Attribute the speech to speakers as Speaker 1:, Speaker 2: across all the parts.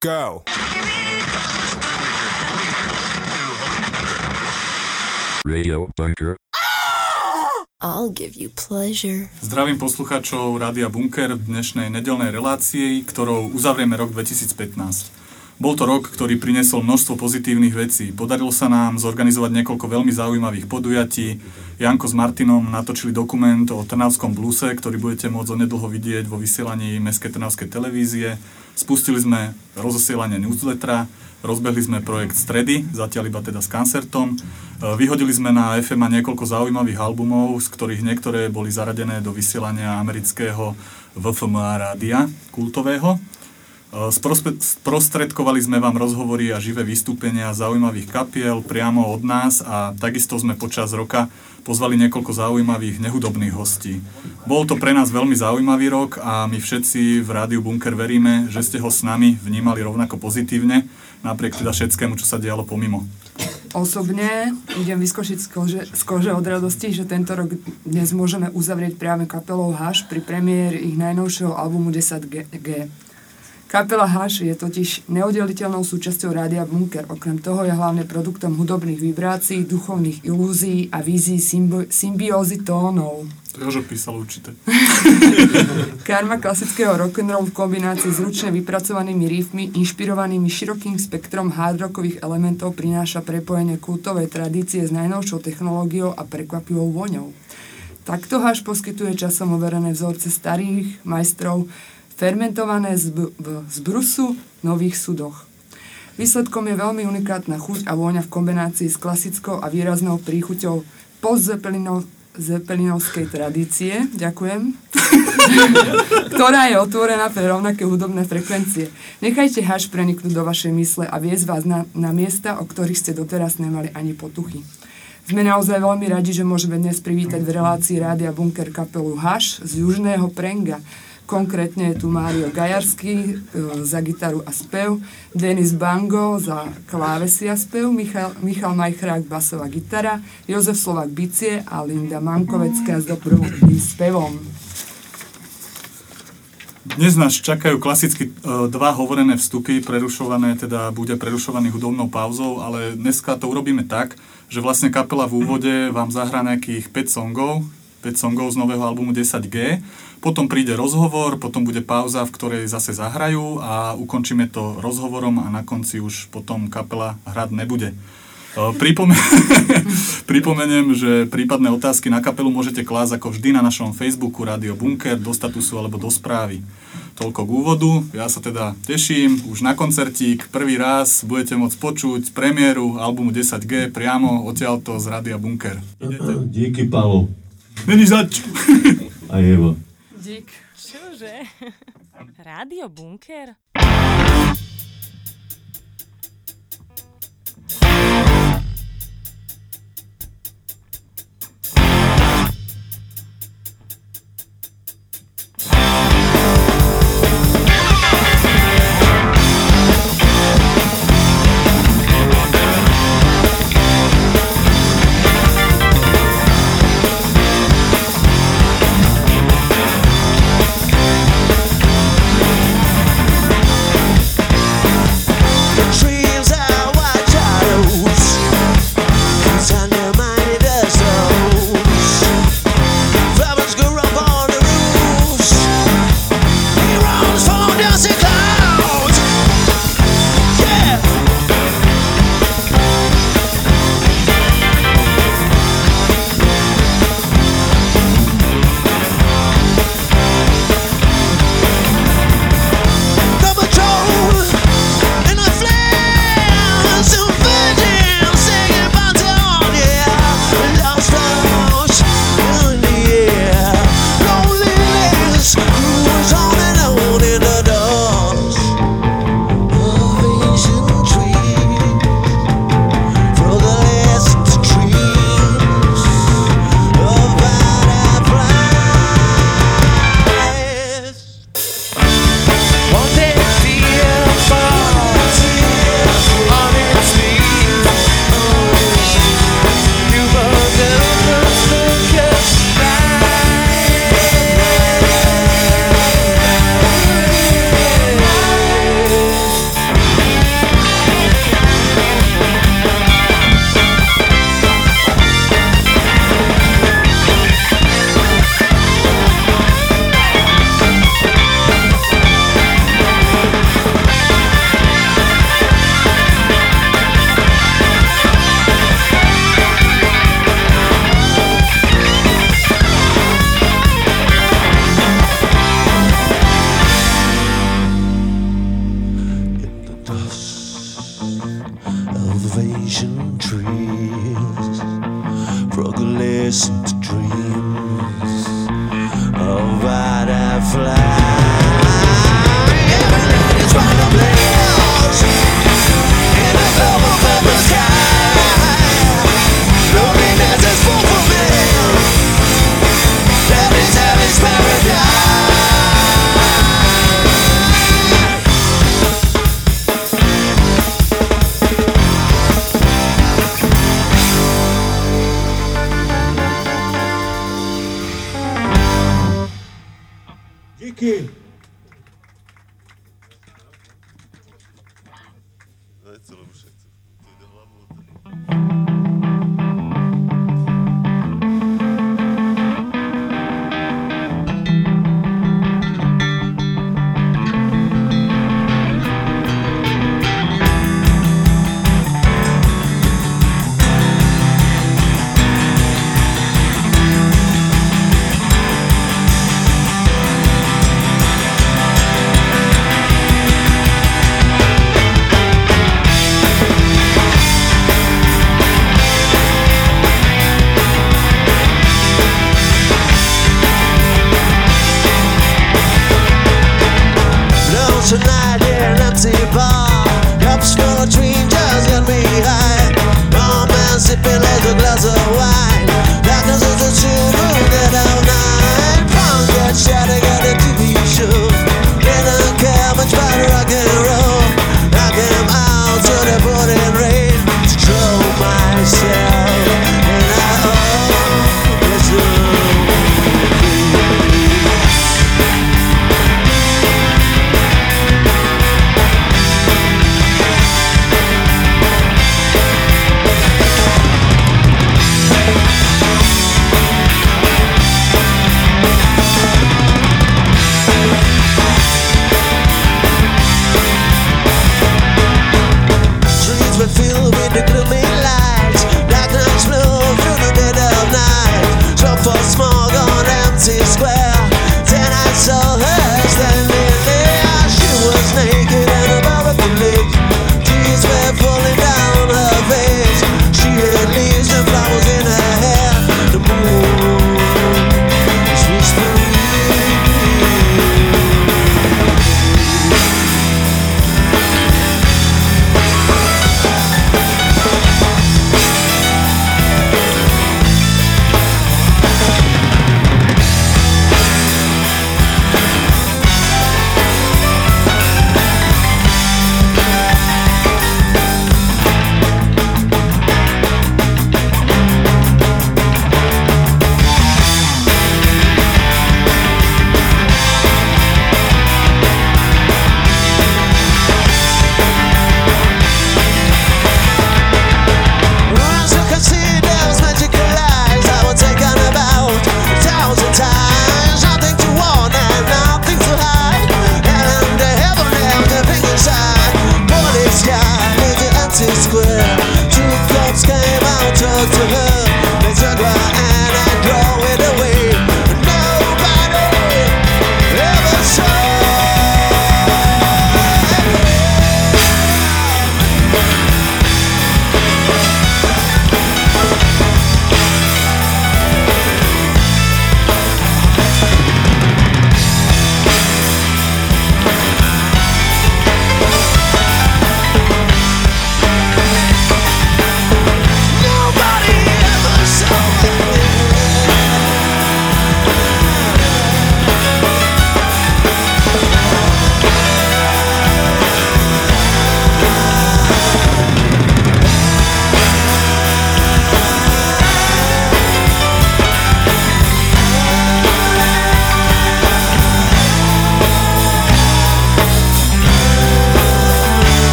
Speaker 1: Go.
Speaker 2: Radio Bunker.
Speaker 3: I'll give you pleasure.
Speaker 4: Zdravím poslucháčov Rádia Bunker v dnešnej nedelnej relácii, ktorou uzavrieme rok 2015. Bol to rok, ktorý priniesol množstvo pozitívnych vecí. Podarilo sa nám zorganizovať niekoľko veľmi zaujímavých podujatí. Janko s Martinom natočili dokument o Trnavskom blúse, ktorý budete môcť onedlho vidieť vo vysielaní Mestskej Trnavskej televízie. Spustili sme rozosielanie newslettera, rozbehli sme projekt Stredy, zatiaľ iba teda s koncertom. Vyhodili sme na FMA niekoľko zaujímavých albumov, z ktorých niektoré boli zaradené do vysielania amerického VFMA rádia kultového. Sprostredkovali sme vám rozhovory a živé vystúpenia zaujímavých kapiel priamo od nás a takisto sme počas roka pozvali niekoľko zaujímavých nehudobných hostí. Bol to pre nás veľmi zaujímavý rok a my všetci v Rádiu Bunker veríme, že ste ho s nami vnímali rovnako pozitívne, napriek teda všetkému, čo sa dialo pomimo.
Speaker 5: Osobne idem vyskočiť z kože, z kože od radosti, že tento rok dnes môžeme uzavrieť práve kapelou Haš pri premiére ich najnovšieho albumu 10G. Kapela Haš je totiž neoddeliteľnou súčasťou Rádia Bunker. Okrem toho je hlavne produktom hudobných vibrácií, duchovných ilúzií a vízií symbi- symbiózy tónov.
Speaker 4: To Jožo písal určite.
Speaker 5: Karma klasického rock'n'roll v kombinácii s ručne vypracovanými riffmi, inšpirovanými širokým spektrom hardrockových elementov prináša prepojenie kultovej tradície s najnovšou technológiou a prekvapivou voňou. Takto Haš poskytuje časom overené vzorce starých majstrov, fermentované z, b- z brusu nových sudoch. Výsledkom je veľmi unikátna chuť a vôňa v kombinácii s klasickou a výraznou príchuťou post-zepelinovskej tradície, ďakujem, ktorá je otvorená pre rovnaké hudobné frekvencie. Nechajte haš preniknúť do vašej mysle a viesť vás na, na miesta, o ktorých ste doteraz nemali ani potuchy. Sme naozaj veľmi radi, že môžeme dnes privítať v relácii Rádia Bunker kapelu Haš z Južného Prenga. Konkrétne je tu Mário Gajarský e, za gitaru a spev, Denis Bango za klávesy a spev, Michal, Michal Majchrák basová gitara, Jozef Slovak bicie a Linda Mankovecká s doprovodným spevom.
Speaker 4: Dnes nás čakajú klasicky e, dva hovorené vstupy, prerušované, teda bude prerušovaný hudobnou pauzou, ale dneska to urobíme tak, že vlastne kapela v úvode vám zahrá nejakých 5 songov, 5 songov z nového albumu 10G, potom príde rozhovor, potom bude pauza, v ktorej zase zahrajú a ukončíme to rozhovorom a na konci už potom kapela hrať nebude. E, Pripome- Pripomeniem, že prípadné otázky na kapelu môžete klásť ako vždy na našom Facebooku Radio Bunker, do statusu alebo do správy. Toľko k úvodu. Ja sa teda teším už na koncertík. Prvý raz budete môcť počuť premiéru albumu 10G priamo odtiaľto z Rádia Bunker. Idete?
Speaker 6: Díky, Palo.
Speaker 4: Není zač.
Speaker 6: A Evo.
Speaker 5: Dík.
Speaker 7: Čože? Rádio Bunker?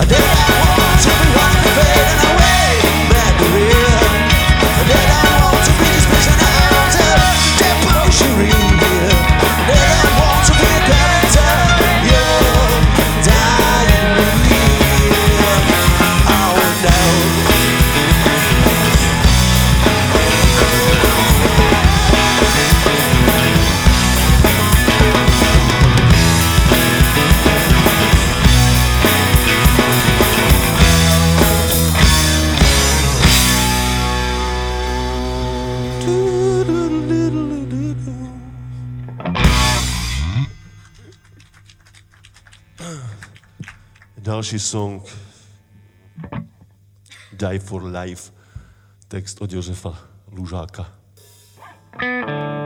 Speaker 1: I Dead. ďalší song Die for Life, text od Jozefa Lužáka. thank you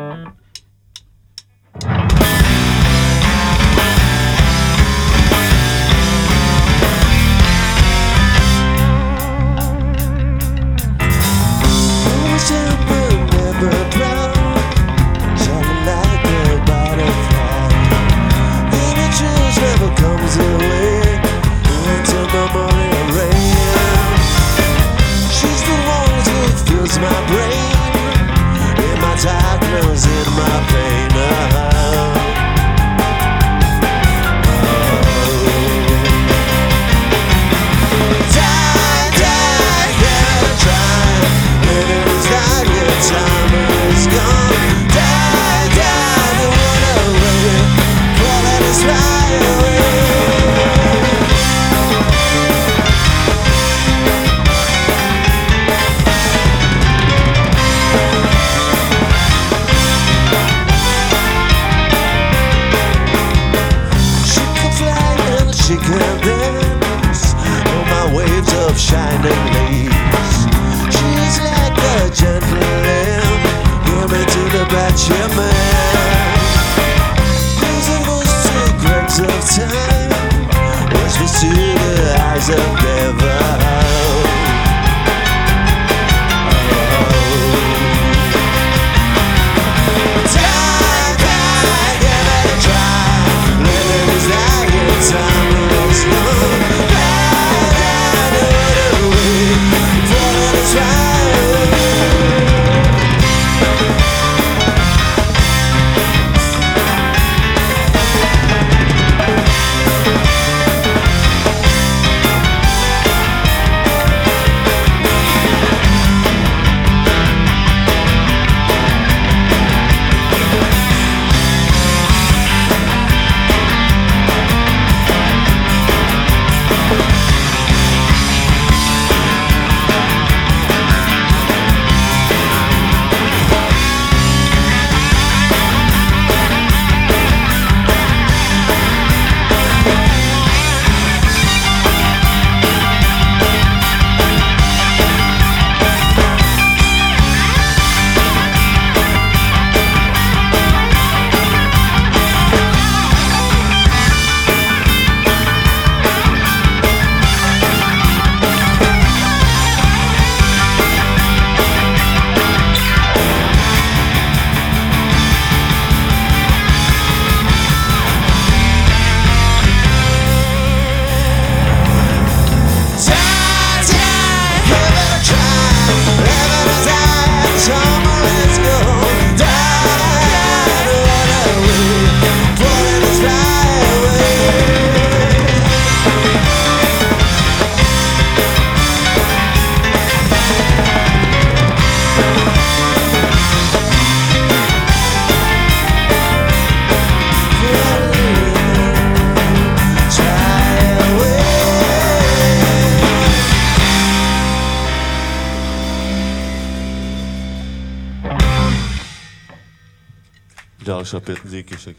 Speaker 1: Ďalšia pět, díky však.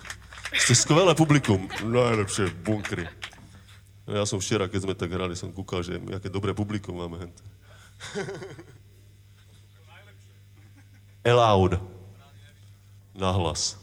Speaker 1: Ste skvelé publikum, najlepšie v bunkri. No Ja som včera, keď sme tak hrali, som kúkal, že aké dobré publikum máme hent. Aloud. Nahlas.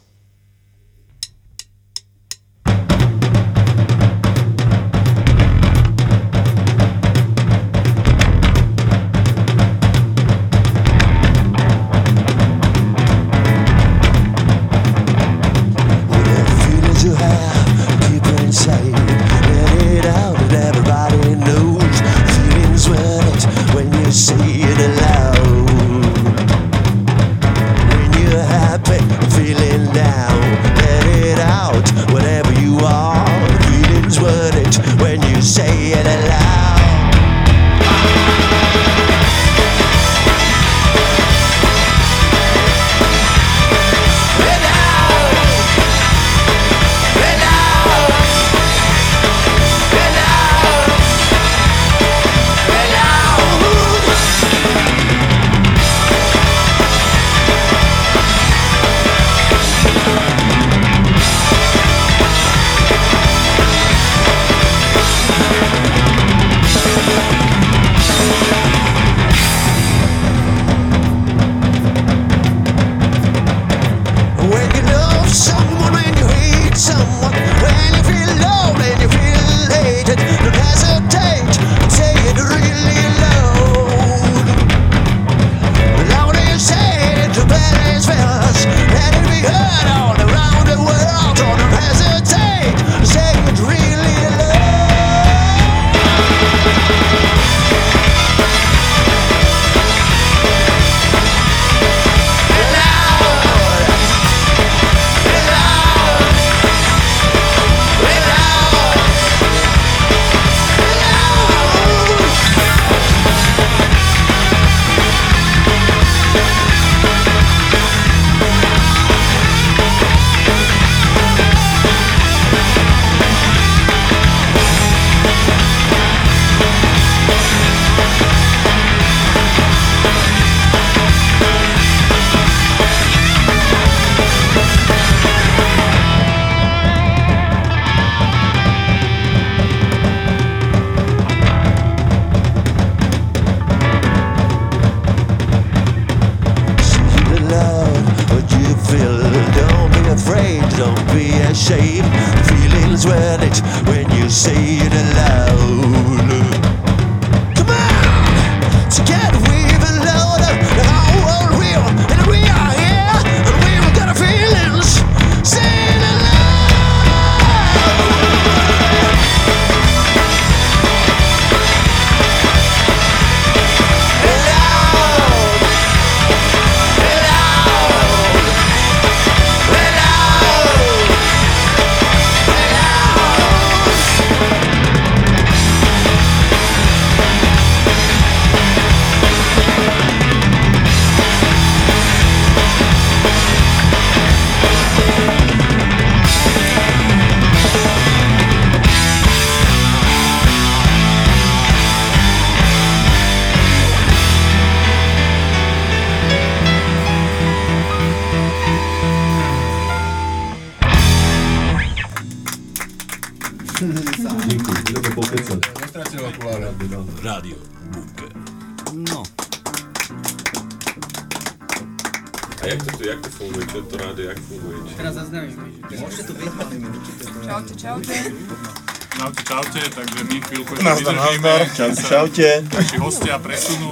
Speaker 8: Nazdar. Čaute.
Speaker 4: Naši hostia presunú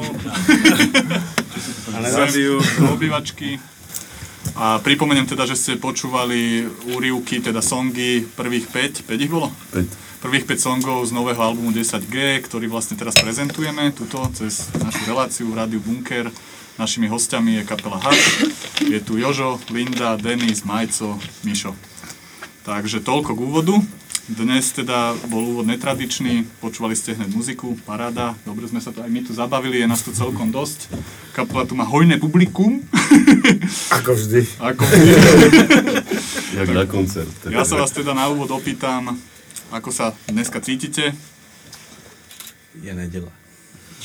Speaker 4: z obývačky. A pripomeniem teda, že ste počúvali úrivky, teda songy prvých 5, 5 ich bolo?
Speaker 9: 5.
Speaker 4: Prvých 5 songov z nového albumu 10G, ktorý vlastne teraz prezentujeme tuto cez našu reláciu Rádiu Bunker. Našimi hostiami je kapela Haš, je tu Jožo, Linda, Denis, Majco, Mišo. Takže toľko k úvodu. Dnes teda bol úvod netradičný, počúvali ste hneď muziku, paráda, dobre sme sa to aj my tu zabavili, je nás tu celkom dosť. Kapela tu má hojné publikum.
Speaker 8: Ako vždy.
Speaker 4: Ako vždy.
Speaker 9: Jak na koncert.
Speaker 4: Ja sa vás teda na úvod opýtam, ako sa dneska cítite?
Speaker 8: Je nedela.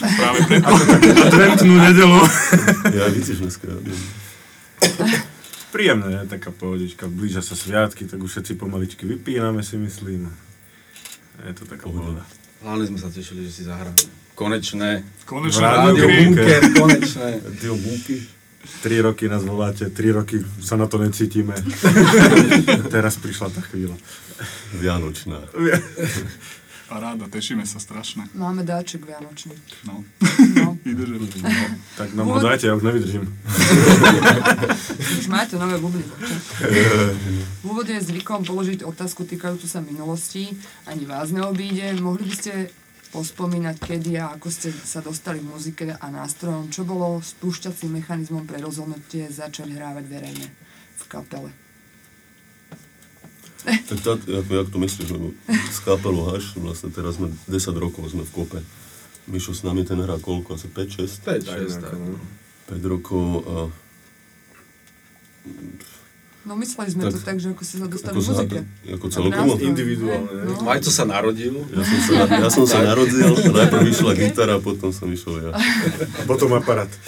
Speaker 4: Práve preto.
Speaker 8: Adventnú nedelu.
Speaker 9: Ja vidíš dneska.
Speaker 8: Príjemné, je taká pohodička. Blížia sa sviatky, tak už všetci pomaličky vypíname, si myslím. Je to taká pohoda.
Speaker 10: Hlavne sme sa tešili, že si zahráme. Konečné.
Speaker 4: Konečné
Speaker 10: Rádio
Speaker 8: Bunker.
Speaker 10: Bunker, konečné.
Speaker 8: Dio Bunky. Tri roky nás voláte, tri roky sa na to necítime. Teraz prišla tá chvíľa.
Speaker 9: Vianočná.
Speaker 4: Paráda, tešíme sa strašne.
Speaker 5: Máme dáček vianočný.
Speaker 4: No.
Speaker 5: No.
Speaker 4: Vydržím.
Speaker 8: Tak nám ho dajte, ja už nevydržím.
Speaker 5: Už máte nové bubny. V úvode je zvykom položiť otázku týkajúcu sa minulosti. Ani vás neobíde. Mohli by ste pospomínať, kedy a ako ste sa dostali k muzike a nástrojom. Čo bolo spúšťacím mechanizmom pre rozhodnutie začať hrávať verejne v kapele?
Speaker 9: Tak, tak ako, jak to myslíš, lebo z kapelu Haš, vlastne teraz sme 10 rokov sme v kope. Mišo s nami ten hrá koľko? Asi 5-6?
Speaker 10: 5, 6, tak.
Speaker 9: 5 rokov a...
Speaker 5: No mysleli sme
Speaker 9: Tak-
Speaker 5: to tak, že ako ste sa dostali
Speaker 9: ako
Speaker 5: muzike.
Speaker 9: sa- ako celkovo?
Speaker 8: Individuálne,
Speaker 5: No.
Speaker 10: Majco sa narodil.
Speaker 9: Ja som sa, ja som sa narodil, a najprv vyšla gitara, potom som išiel ja.
Speaker 8: A potom aparát.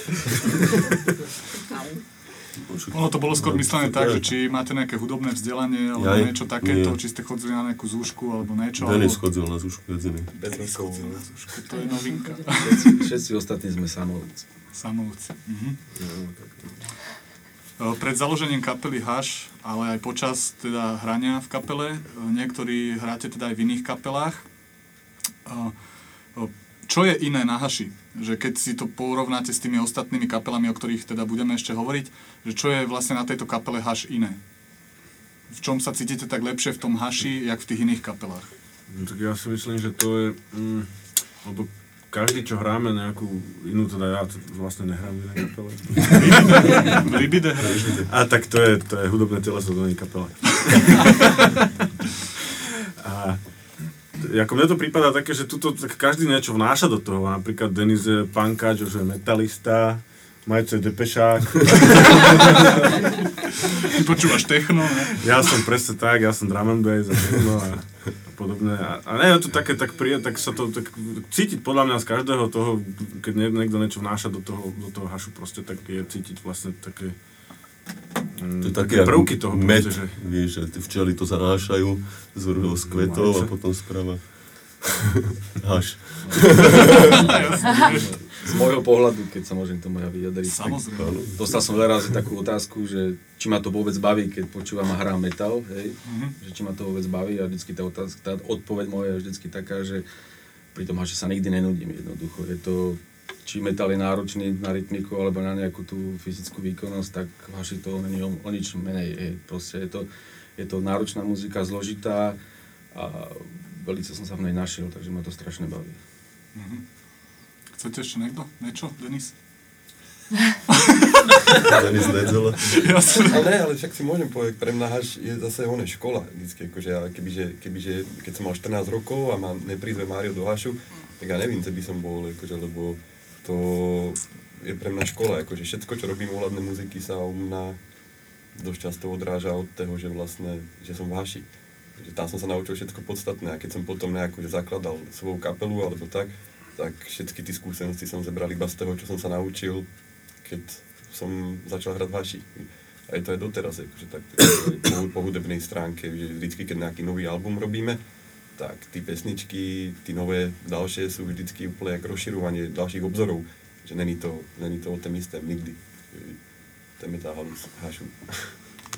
Speaker 4: Ono to bolo skôr myslené tak, že či máte nejaké hudobné vzdelanie alebo
Speaker 9: Jaj,
Speaker 4: niečo takéto,
Speaker 9: nie.
Speaker 4: či ste chodzili na nejakú zúšku alebo niečo.
Speaker 9: Denis
Speaker 4: alebo...
Speaker 9: chodil na zúšku jedziny.
Speaker 8: Bez rukov.
Speaker 4: To je novinka.
Speaker 10: Všetci, všetci ostatní sme samovci.
Speaker 4: Samovci. Mhm. E, Pred založením kapely Haš, ale aj počas teda hrania v kapele, e, niektorí hráte teda aj v iných kapelách. Čo je iné na Haši? Že keď si to porovnáte s tými ostatnými kapelami, o ktorých teda budeme ešte hovoriť, že čo je vlastne na tejto kapele Haš iné? V čom sa cítite tak lepšie v tom Haši, jak v tých iných kapelách?
Speaker 8: No, tak ja si myslím, že to je... Mm, lebo každý, čo hráme nejakú inú, teda ja vlastne nehrám v inej kapele.
Speaker 4: Libide hráš.
Speaker 8: A tak to je, to je hudobné teleso, to nie je kapela. A ako mne to prípada také, že tuto tak každý niečo vnáša do toho. Napríklad Denis je punkáč, že je metalista, Majco je depešák.
Speaker 4: Počúvaš techno, ne?
Speaker 8: Ja som presne tak, ja som drum and bass a techno a, a podobné. A, a ne, to také, tak, príje, tak sa to tak cítiť podľa mňa z každého toho, keď nie- niekto niečo vnáša do toho, do toho hašu, proste tak je cítiť vlastne také,
Speaker 9: To je
Speaker 8: také
Speaker 9: také
Speaker 8: prvky toho
Speaker 9: med,
Speaker 8: že
Speaker 9: vieš, že tie včely to zanášajú z, z kvetov a potom správa haš.
Speaker 10: Z môjho pohľadu, keď sa môžem tomu ja vyjadriť. tak
Speaker 4: Samozrejme.
Speaker 10: Dostal som veľa razy takú otázku, že či ma to vôbec baví, keď počúvam a hrám metal, hej,
Speaker 4: Mhm.
Speaker 10: že či ma to vôbec baví a vždycky tá, otázka, tá odpoveď moja je vždycky taká, že pri tom haši sa nikdy nenudím jednoducho. Je to, či metal je náročný na rytmiku alebo na nejakú tú fyzickú výkonnosť, tak haši to není o, o nič menej. Hej. Proste je to, je to náročná muzika, zložitá a veľmi som sa v nej našiel, takže ma to strašne baví.
Speaker 4: Mhm. Chcete ešte niekto? Niečo? Denis?
Speaker 9: Denis Nedzola.
Speaker 4: Jasne.
Speaker 11: Ale ne, ale však si môžem povedať, pre mňa haš je zase oné škola. Vždycky, akože ja, kebyže, kebyže, keď som mal 14 rokov a ma neprizve Mário do hašu, tak ja neviem, co by som bol, akože, lebo to je pre mňa škola. Akože všetko, čo robím ohľadné muziky, sa u mňa dosť často odráža od toho, že vlastne, že som v haši. Že tam som sa naučil všetko podstatné a keď som potom nejako že zakladal svoju kapelu alebo tak, tak všetky tie skúsenosti som zebral iba z toho, čo som sa naučil, keď som začal hrať v haši. A je to aj doteraz, akože tak, po, po hudebnej stránke, že vždycky, keď nejaký nový album robíme, tak tí pesničky, tí nové ďalšie sú vždycky úplne ako rozširovanie ďalších obzorov. Že není to, není to o tom isté nikdy. To je tá halus hašu.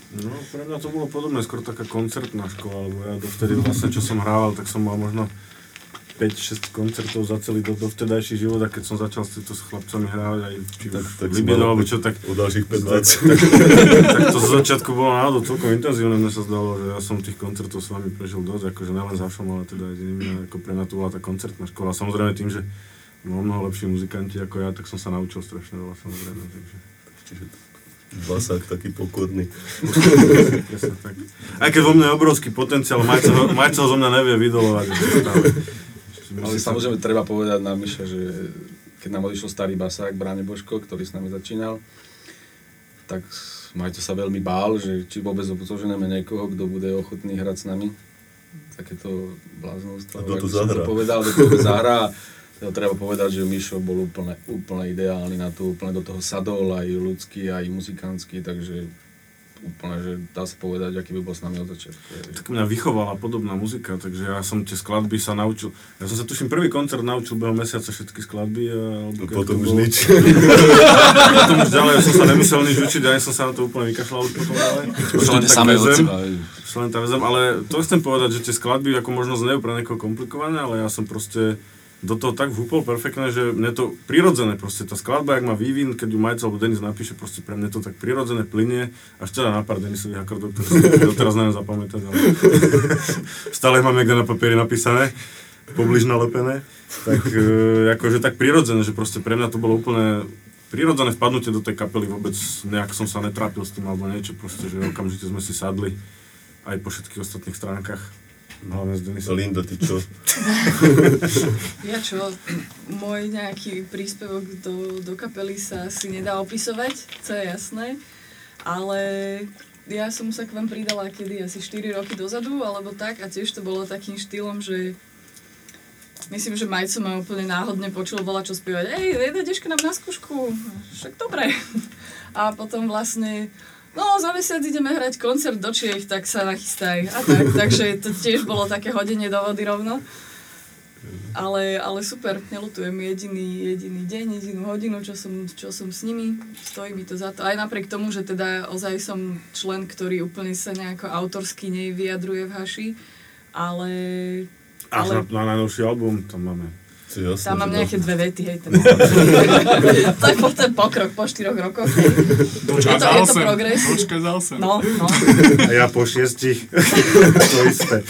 Speaker 8: No, pre mňa to bolo podobné, skôr taká koncertná škola, lebo ja dovtedy vlastne, čo som hrával, tak som mal možno 5-6 koncertov za celý do, dovtedajší život a keď som začal s týmto s chlapcami hrávať aj či
Speaker 9: Tak- tak mal
Speaker 8: alebo čo, tak...
Speaker 9: o ďalších päť
Speaker 8: tak,
Speaker 9: let.
Speaker 8: tak, to z začiatku bolo náhodou celkom intenzívne, mne sa zdalo, že ja som tých koncertov s vami prežil dosť, akože nielen za všom, ale teda aj s inými, ako pre mňa to bola tá koncertná škola. Samozrejme tým, že bolo mnoho lepší muzikanti ako ja, tak som sa naučil strašne veľa, samozrejme, takže...
Speaker 9: Čiže basák taký pokorný.
Speaker 8: Aj keď vo mne je obrovský potenciál, Majco ho zo mňa nevie vydolovať.
Speaker 10: Ale samozrejme treba povedať na Miša, že keď nám odišiel starý basák Bráne Božko, ktorý s nami začínal, tak Majco sa veľmi bál, že či vôbec zoženeme niekoho, kto bude ochotný hrať s nami. Takéto bláznostvo.
Speaker 9: Kto to zahrá?
Speaker 10: povedal, kto to zahrá. No, treba povedať, že Mišo bol úplne, úplne ideálny na to, úplne do toho sadol, aj ľudský, aj muzikantský, takže úplne, že dá sa povedať, aký by bol s nami od začiatku.
Speaker 8: Tak mňa vychovala podobná muzika, takže ja som tie skladby sa naučil. Ja som sa tuším prvý koncert naučil behom mesiaca všetky skladby. A, alebo keď
Speaker 9: potom
Speaker 8: to
Speaker 9: už
Speaker 8: bolo-
Speaker 9: nič.
Speaker 8: potom už ďalej som sa nemusel nič učiť, ja som sa na to úplne vykašľal už potom ďalej. Už tak vezem. len tak vezem, ale to chcem povedať, že tie skladby ako možno znejú pre niekoho komplikované, ale ja som proste do toho tak vhúpol perfektne, že mne to prirodzené proste, tá skladba, jak má vývin, keď ju Majco alebo Denis napíše, proste pre mňa to tak prirodzené plynie, až teda na pár Denisových akordov, ktoré si doteraz neviem zapamätať, ale stále mám niekde na papieri napísané, pobliž nalepené, tak e, akože tak prirodzené, že proste pre mňa to bolo úplne prirodzené vpadnutie do tej kapely, vôbec nejak som sa netrápil s tým alebo niečo, proste, že okamžite sme si sadli aj po všetkých ostatných stránkach. Hlavne s Denisom.
Speaker 9: Linda, ty čo?
Speaker 12: Ja čo, môj nejaký príspevok do, do kapely sa asi nedá opisovať, to je jasné, ale ja som sa k vám pridala kedy asi 4 roky dozadu, alebo tak, a tiež to bolo takým štýlom, že myslím, že Majco ma úplne náhodne počul volať čo spievať, ej, nejdeš k nám na skúšku, však dobre. A potom vlastne No, za mesiac ideme hrať koncert do Čiech, tak sa nachystaj. A tak, takže to tiež bolo také hodenie do vody rovno. Ale, ale super, nelutujem jediný, jediný deň, jedinú hodinu, čo som, čo som s nimi, stojí mi to za to. Aj napriek tomu, že teda ozaj som člen, ktorý úplne sa nejako autorsky nevyjadruje v haši, ale...
Speaker 8: Až
Speaker 12: ale
Speaker 8: na, na najnovší album, tam máme.
Speaker 12: Tam mám nejaké dve vety, hej. Ten to je po ten pokrok po štyroch rokoch.
Speaker 4: Dočka
Speaker 12: je to, je to progres.
Speaker 4: Dočka za osem.
Speaker 12: No, no.
Speaker 8: A ja po šiestich. to isté.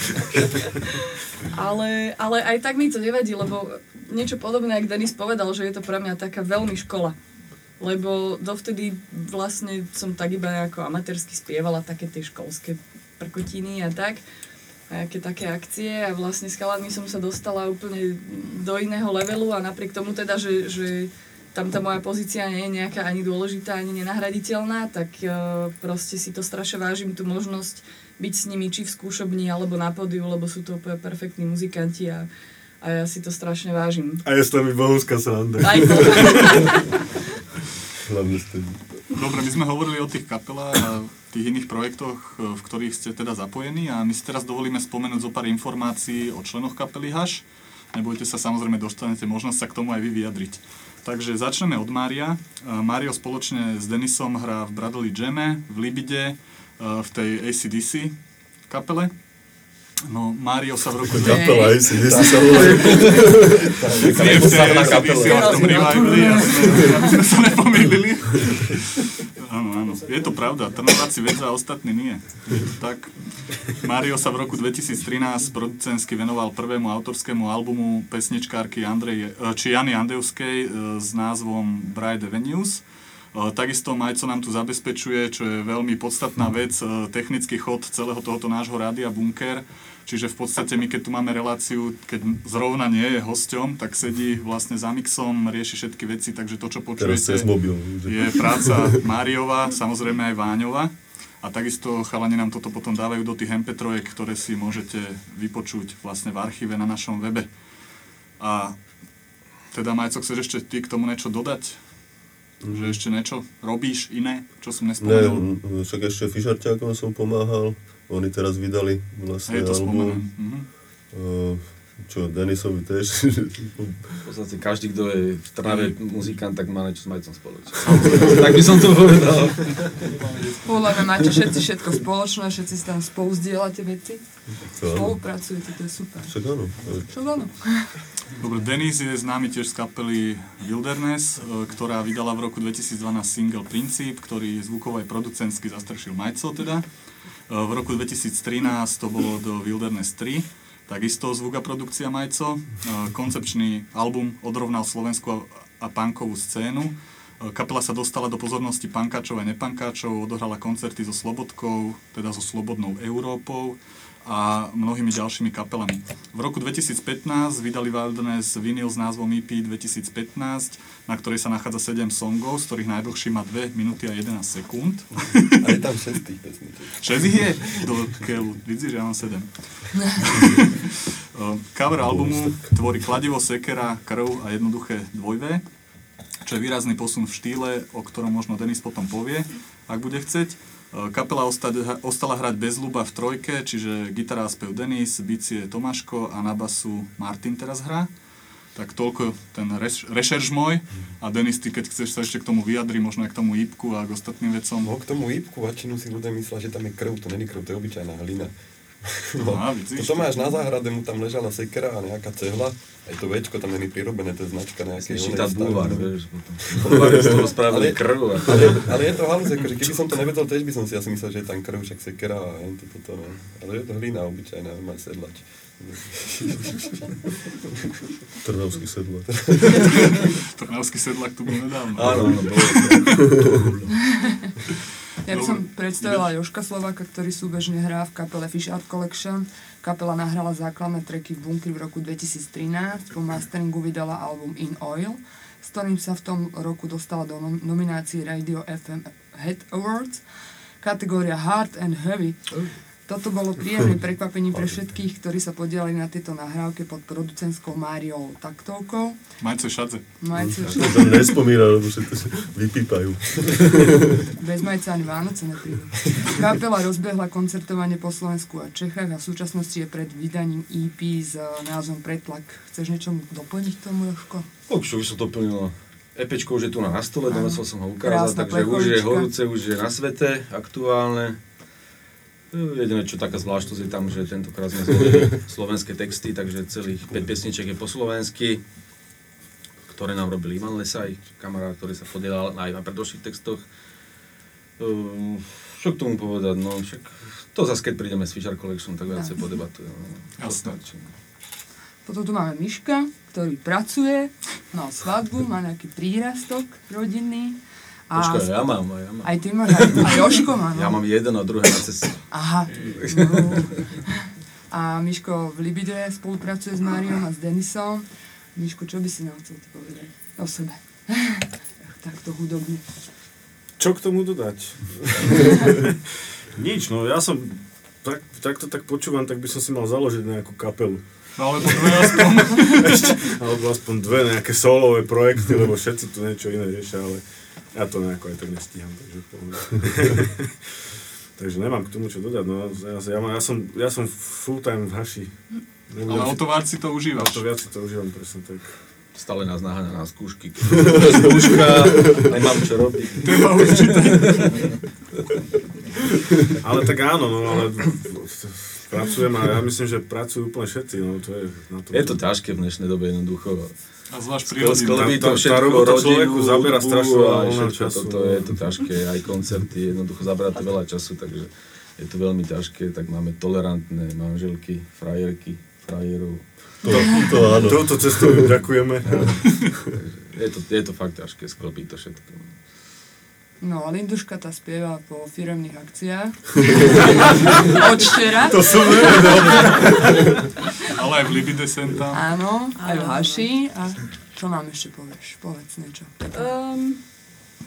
Speaker 12: Ale, ale aj tak mi to nevadí, lebo niečo podobné, ako Denis povedal, že je to pre mňa taká veľmi škola. Lebo dovtedy vlastne som tak iba nejako amatérsky spievala také tie školské prkotiny a tak. A aké také akcie a vlastne s chalanmi som sa dostala úplne do iného levelu a napriek tomu teda, že, že tam tá moja pozícia nie je nejaká ani dôležitá, ani nenahraditeľná, tak uh, proste si to strašne vážim, tú možnosť byť s nimi či v skúšobni alebo na pódiu, lebo sú to úplne perfektní muzikanti a, a ja si to strašne vážim.
Speaker 8: A je s nami bohúska sranda.
Speaker 12: Aj to.
Speaker 9: Hlavne.
Speaker 4: Dobre, my sme hovorili o tých kapelách a tých iných projektoch, e, v ktorých ste teda zapojení a my si teraz dovolíme spomenúť zo pár informácií o členoch kapely Haš. Nebojte sa, samozrejme dostanete možnosť sa k tomu aj vy vyjadriť. Takže začneme od Mária. E, Mário spoločne s Denisom hrá v Bradley Jame, v Libide, e, v tej ACDC kapele. No, Mário sa v roku...
Speaker 9: Kapela AC/DC sa volá.
Speaker 4: Nie, v tej ACDC, ale v tom revivali, aby sme sa nepomýlili. Áno, áno, je to pravda, Trnováci vedza a ostatní nie. Je to tak. Mário sa v roku 2013 producentsky venoval prvému autorskému albumu pesničkárky Andrej, eh, či Jany Andejovskej eh, s názvom Bright Avenues. Eh, Takisto Majco nám tu zabezpečuje, čo je veľmi podstatná vec, eh, technický chod celého tohoto nášho rádia Bunker. Čiže v podstate my, keď tu máme reláciu, keď zrovna nie je hosťom, tak sedí vlastne za mixom, rieši všetky veci, takže to, čo počujete,
Speaker 9: mobil.
Speaker 4: je práca Máriova, samozrejme aj Váňova. A takisto chalani nám toto potom dávajú do tých MP3, ktoré si môžete vypočuť vlastne v archíve na našom webe. A teda Majco, chceš ešte ty k tomu niečo dodať? Že ešte niečo robíš iné, čo som
Speaker 9: Ne,
Speaker 4: nespomenul?
Speaker 9: m- však ešte Fišarťákom som pomáhal. Oni teraz vydali vlastne album.
Speaker 4: spomeniem. Mhm.
Speaker 9: Uh, čo, Denisovi tiež.
Speaker 10: V podstate každý, kto je v Trnave muzikant, tak má niečo s Majcom spoločné. tak by som to povedal.
Speaker 5: Podľa mňa máte všetci všetko spoločné, všetci si tam spolu zdieľate veci. Spolupracujete, to je super.
Speaker 9: Však áno.
Speaker 5: Čo áno?
Speaker 4: Dobre, Denis je známy tiež z kapely Wilderness, e, ktorá vydala v roku 2012 single Princíp, ktorý zvukovo aj producentsky zastrešil Majco teda. V roku 2013 to bolo do Wilderness 3, takisto zvuk produkcia Majco. E, Koncepčný album odrovnal slovenskú a punkovú scénu. E, Kapela sa dostala do pozornosti pankáčov a nepankáčov, odohrala koncerty so Slobodkou, teda so Slobodnou Európou a mnohými ďalšími kapelami. V roku 2015 vydali Wilderness vinyl s názvom EP 2015, na ktorej sa nachádza 7 songov, z ktorých najdlhší má 2 minúty a 11 sekúnd.
Speaker 11: A je tam 6 tých pesniček.
Speaker 4: 6 ich je? Do keľu. Vidíš, ja mám 7. Cover albumu tvorí kladivo, sekera, krv a jednoduché dvojvé, čo je výrazný posun v štýle, o ktorom možno Denis potom povie, ak bude chceť. Kapela ostala, ostala hrať bez ľuba v trojke, čiže gitara a spev Denis, bicie Tomáško a na basu Martin teraz hrá. Tak toľko ten reš, rešerš môj. A Denis, ty keď chceš sa ešte k tomu vyjadri, možno aj k tomu jípku a k ostatným vecom.
Speaker 11: No k tomu jípku, väčšinu si ľudia myslia, že tam je krv, to není krv, to je obyčajná hlina. No,
Speaker 4: Á, vidíš?
Speaker 11: to máš na záhrade, mu tam ležala sekera a nejaká cehla, aj to večko tam není prirobené, to je značka nejakej... Stavby.
Speaker 10: bulvár, vieš, potom. Bulvár z toho spravili
Speaker 11: Ale-
Speaker 10: krv
Speaker 11: Ale, ale je to halus, akože keby som to nevedel, tiež by som si asi myslel, že je tam krv, však sekera a jen to, toto, no. Ale je to hlina obyčajná, máš sedlač.
Speaker 9: Trnavský sedlak.
Speaker 4: Trnavský sedlak tu bol nedávno.
Speaker 10: Áno, áno, bolo.
Speaker 5: Ja by som predstavila Joška Slováka, ktorý súbežne hrá v kapele Fish Art Collection. Kapela nahrala základné tracky v Bunkri v roku 2013, po masteringu vydala album In Oil, s ktorým sa v tom roku dostala do nom- nominácií Radio FM Head Awards, kategória Hard and Heavy. Toto bolo príjemné prekvapenie pre všetkých, ktorí sa podielali na tejto nahrávke pod producentskou Máriou Taktovkou.
Speaker 4: Majce Šadze.
Speaker 5: Majce
Speaker 9: To tam nespomína, lebo všetko si vypípajú.
Speaker 5: Bez majca ani Vánoce neprídu. Kapela rozbehla koncertovanie po Slovensku a Čechách a v súčasnosti je pred vydaním EP s eh, názvom Pretlak. Chceš niečo doplniť k tomu, Joško?
Speaker 10: Ok, čo by som to plnilo. EPčko už je tu na stole, donesol som ho ukázať, takže už je horúce, už je na svete, aktuálne. E, Jediné, čo taká zvláštnosť je tam, že tentokrát sme zvolili slovenské texty, takže celých 5 piesniček je po slovensky, ktoré nám robil Ivan Lesaj, kamarát, ktorý sa podielal aj na predošlých textoch. Ehm, Čo k tomu povedať, no však to zase keď prídeme s Fisher Collection, tak viacej
Speaker 5: Jasne.
Speaker 10: podebatujeme. no. Postačí.
Speaker 5: Potom tu máme Miška, ktorý pracuje, mal svadbu, má nejaký prírastok rodinný. A
Speaker 10: Počkaj, ja mám, ja mám.
Speaker 5: Aj ty máš, aj, aj Joško má, no.
Speaker 10: Ja mám jeden a druhé na ceste.
Speaker 5: Aha. No. A Miško v Libide spolupracuje s Máriom a s Denisom. Miško, čo by si nám chcel povedať o sebe? Takto hudobne.
Speaker 8: Čo k tomu dodať? Nič, no ja som tak, takto tak počúvam, tak by som si mal založiť nejakú kapelu.
Speaker 4: No alebo dve aspoň.
Speaker 8: Ešte, alebo aspoň dve nejaké solové projekty, lebo všetci tu niečo iné riešia, ale ja to nejako aj tak nestíham, takže takže nemám k tomu čo dodať, no ja, ja, ja, som, ja som full time v haši.
Speaker 4: Ale o to viac si to užívaš.
Speaker 8: O to viac si to užívam, presne tak.
Speaker 10: Stále nás naháňa na skúšky. Skúška, nemám čo robiť.
Speaker 4: Treba určite.
Speaker 8: ale tak áno, no ale pracujem a ja myslím, že pracujú úplne všetci, no to je na to.
Speaker 10: Je to ťažké v dnešnej dobe jednoducho.
Speaker 4: A zvlášť pri
Speaker 10: Skl-
Speaker 4: rodine.
Speaker 10: Sklbiť
Speaker 8: Tá-
Speaker 10: to
Speaker 8: tá- tá
Speaker 10: všetko,
Speaker 8: robota
Speaker 10: rodinu,
Speaker 8: človeku zabera strašne
Speaker 10: a
Speaker 8: veľa
Speaker 10: všetko
Speaker 8: času, no.
Speaker 10: je to ťažké, aj koncerty, jednoducho zabera to veľa času, takže je to veľmi ťažké, tak máme tolerantné manželky, frajerky, frajerov.
Speaker 9: To, to áno.
Speaker 8: Touto cestou ďakujeme.
Speaker 10: Je to, je to fakt ťažké sklopiť to všetko.
Speaker 5: No, Linduška tá spieva po firemných akciách. Od včera.
Speaker 8: To som nevedel.
Speaker 4: Ale aj v Libide sem tam.
Speaker 5: Áno, aj v Haši. A čo nám ešte povieš? Povedz niečo.
Speaker 12: Um,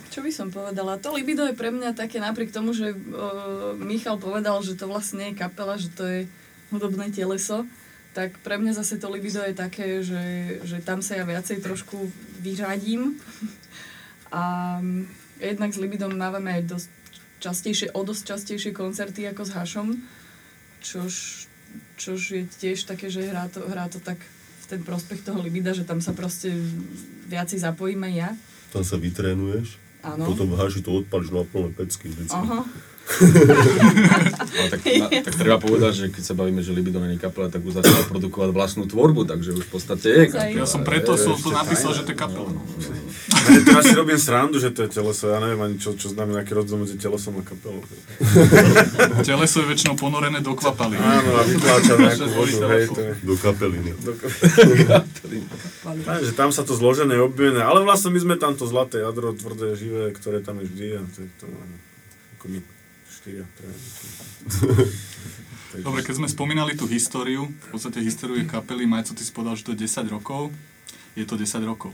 Speaker 12: čo by som povedala? To libido je pre mňa také napriek tomu, že uh, Michal povedal, že to vlastne nie je kapela, že to je hudobné teleso, tak pre mňa zase to libido je také, že, že tam sa ja viacej trošku vyřadím. A jednak s libidom mávame aj dosť častejšie, o dosť častejšie koncerty ako s Hašom, čož, čož je tiež také, že hrá to, hrá to tak v ten prospech toho libida, že tam sa proste viacej zapojíme ja.
Speaker 9: Tam sa vytrénuješ.
Speaker 12: Áno.
Speaker 9: Potom v haši to odpališ na plné pecky vždycky.
Speaker 12: Aha.
Speaker 10: Ale tak, na, tak treba povedať, že keď sa bavíme, že Libido není kapela, tak už začala produkovať vlastnú tvorbu, takže už v podstate je kapela.
Speaker 4: Ja som preto som to napísal,
Speaker 10: tajná.
Speaker 4: že to je kapela.
Speaker 8: Ja teraz si robím srandu, že to je teleso. Ja neviem ani čo, čo znamená aký rozdiel medzi telesom a kapelou.
Speaker 4: Teleso je väčšinou ponorené do kvapalí.
Speaker 8: Áno, a vytláča nejakú vodu, hej, to je.
Speaker 9: Do kapeliny.
Speaker 8: Do Takže tam sa to zložené objené, ale vlastne my sme tam to zlaté jadro, tvrdé, živé, ktoré tam je vždy a to máme. Ako my štyria,
Speaker 4: Dobre, keď sme spomínali tú históriu, v podstate históriu je kapely, Majco, ty si povedal, že to je 10 rokov. Je to 10 rokov.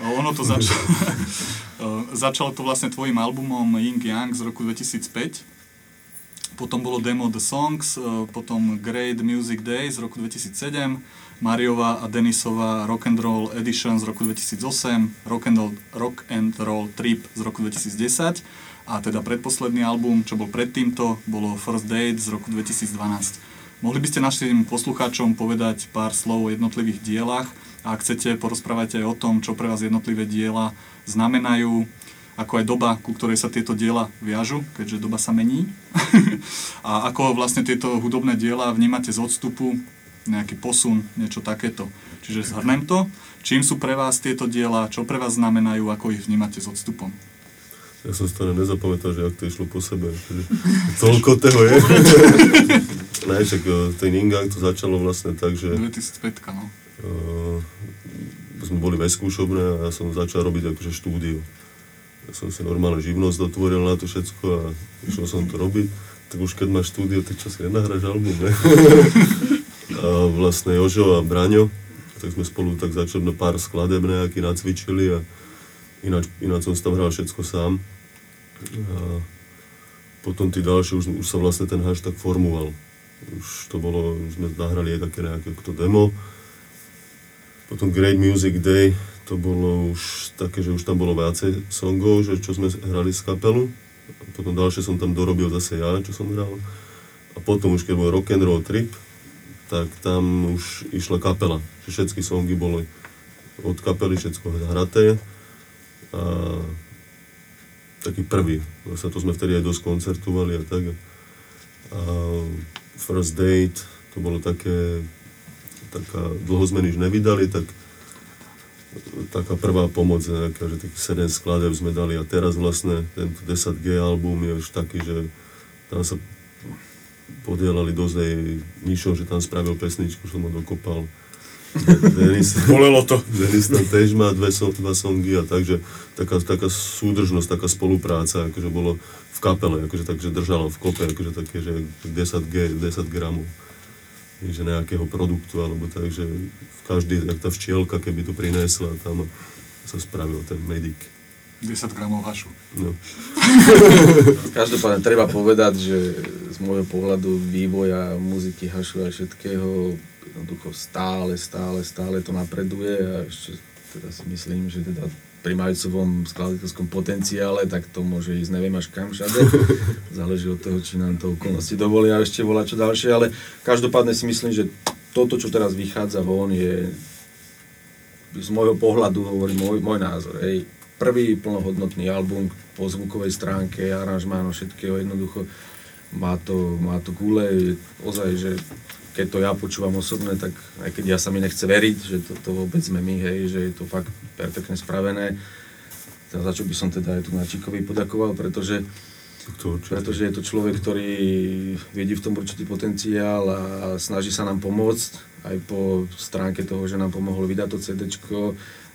Speaker 4: Ono to začalo, začalo to vlastne tvojim albumom Ying Yang z roku 2005. potom bolo demo The Songs, e, potom Great Music Day z roku 2007, Mariova a Denisova Rock and Roll Edition z roku 2008, Rock and Roll, Rock and Roll Trip z roku 2010 a teda predposledný album, čo bol pred týmto, bolo First Date z roku 2012. Mohli by ste našim poslucháčom povedať pár slov o jednotlivých dielach a ak chcete, porozprávajte aj o tom, čo pre vás jednotlivé diela znamenajú, ako aj doba, ku ktorej sa tieto diela viažu, keďže doba sa mení. a ako vlastne tieto hudobné diela vnímate z odstupu, nejaký posun, niečo takéto. Čiže zhrnem to, čím sú pre vás tieto diela, čo pre vás znamenajú, ako ich vnímate s odstupom.
Speaker 9: Ja som si to nezapamätal, že ak to išlo po sebe. Toľko toho je. ne, však e, ten Ingang to začalo vlastne tak, že...
Speaker 4: 2005, no. Uh,
Speaker 9: sme boli skúšobne a ja som začal robiť akože štúdiu. Ja som si normálne živnosť otvoril na to všetko a išiel som to robiť. Tak už keď máš štúdio, tak čo si nenahráš album, ne? a vlastne Jožo a Braňo, tak sme spolu tak začali na pár skladeb nejaký nacvičili a ináč, ináč som si tam hral všetko sám. A potom tí ďalší, už, už sa vlastne ten hash tak formoval. Už to bolo, už sme zahrali aj také nejaké to demo. Potom Great Music Day, to bolo už také, že už tam bolo viacej songov, že čo sme hrali z kapelu. Potom ďalšie som tam dorobil zase ja, čo som hral. A potom už keď bol Rock and Roll Trip, tak tam už išla kapela. Všetky songy boli od kapely všetko hraté. A taký prvý. Vlastne to sme vtedy aj dosť koncertovali a tak. A First Date, to bolo také, taká, dlho sme nič nevydali, tak taká prvá pomoc, nejaká, že tých 7 skladeb sme dali a teraz vlastne tento 10G album je už taký, že tam sa podielali dosť aj Mišo, že tam spravil pesničku, som ho dokopal.
Speaker 8: Denis, Bolelo to.
Speaker 9: Denis tam tiež má dve, dva songy a takže taká, taká súdržnosť, taká spolupráca, akože bolo v kapele, akože takže držalo v kope, akože také, že 10, G, 10 gramov že nejakého produktu, alebo tak, že každý, jak tá včielka, keby to priniesla, tam sa spravil ten medic.
Speaker 4: 10 gramov hašu.
Speaker 9: No.
Speaker 10: Každopádne treba povedať, že z môjho pohľadu vývoja muziky hašu a všetkého jednoducho stále, stále, stále to napreduje a ešte teda si myslím, že teda pri majcovom skladateľskom potenciále, tak to môže ísť neviem až kam všade. Záleží od toho, či nám to okolnosti dovolia ešte volať čo ďalšie, ale každopádne si myslím, že toto, čo teraz vychádza von, je z môjho pohľadu, hovorím môj, môj názor, hej, prvý plnohodnotný album po zvukovej stránke, aranžmáno, všetkého jednoducho má to, má to gule, ozaj, že keď to ja počúvam osobne, tak aj keď ja sa mi nechce veriť, že to, to vôbec sme my, hej, že je to fakt perfektne spravené. Za čo by som teda aj tu na Čikovi podakoval, pretože, pretože je to človek, ktorý vidí v tom určitý potenciál a snaží sa nám pomôcť aj po stránke toho, že nám pomohol vydať to CD,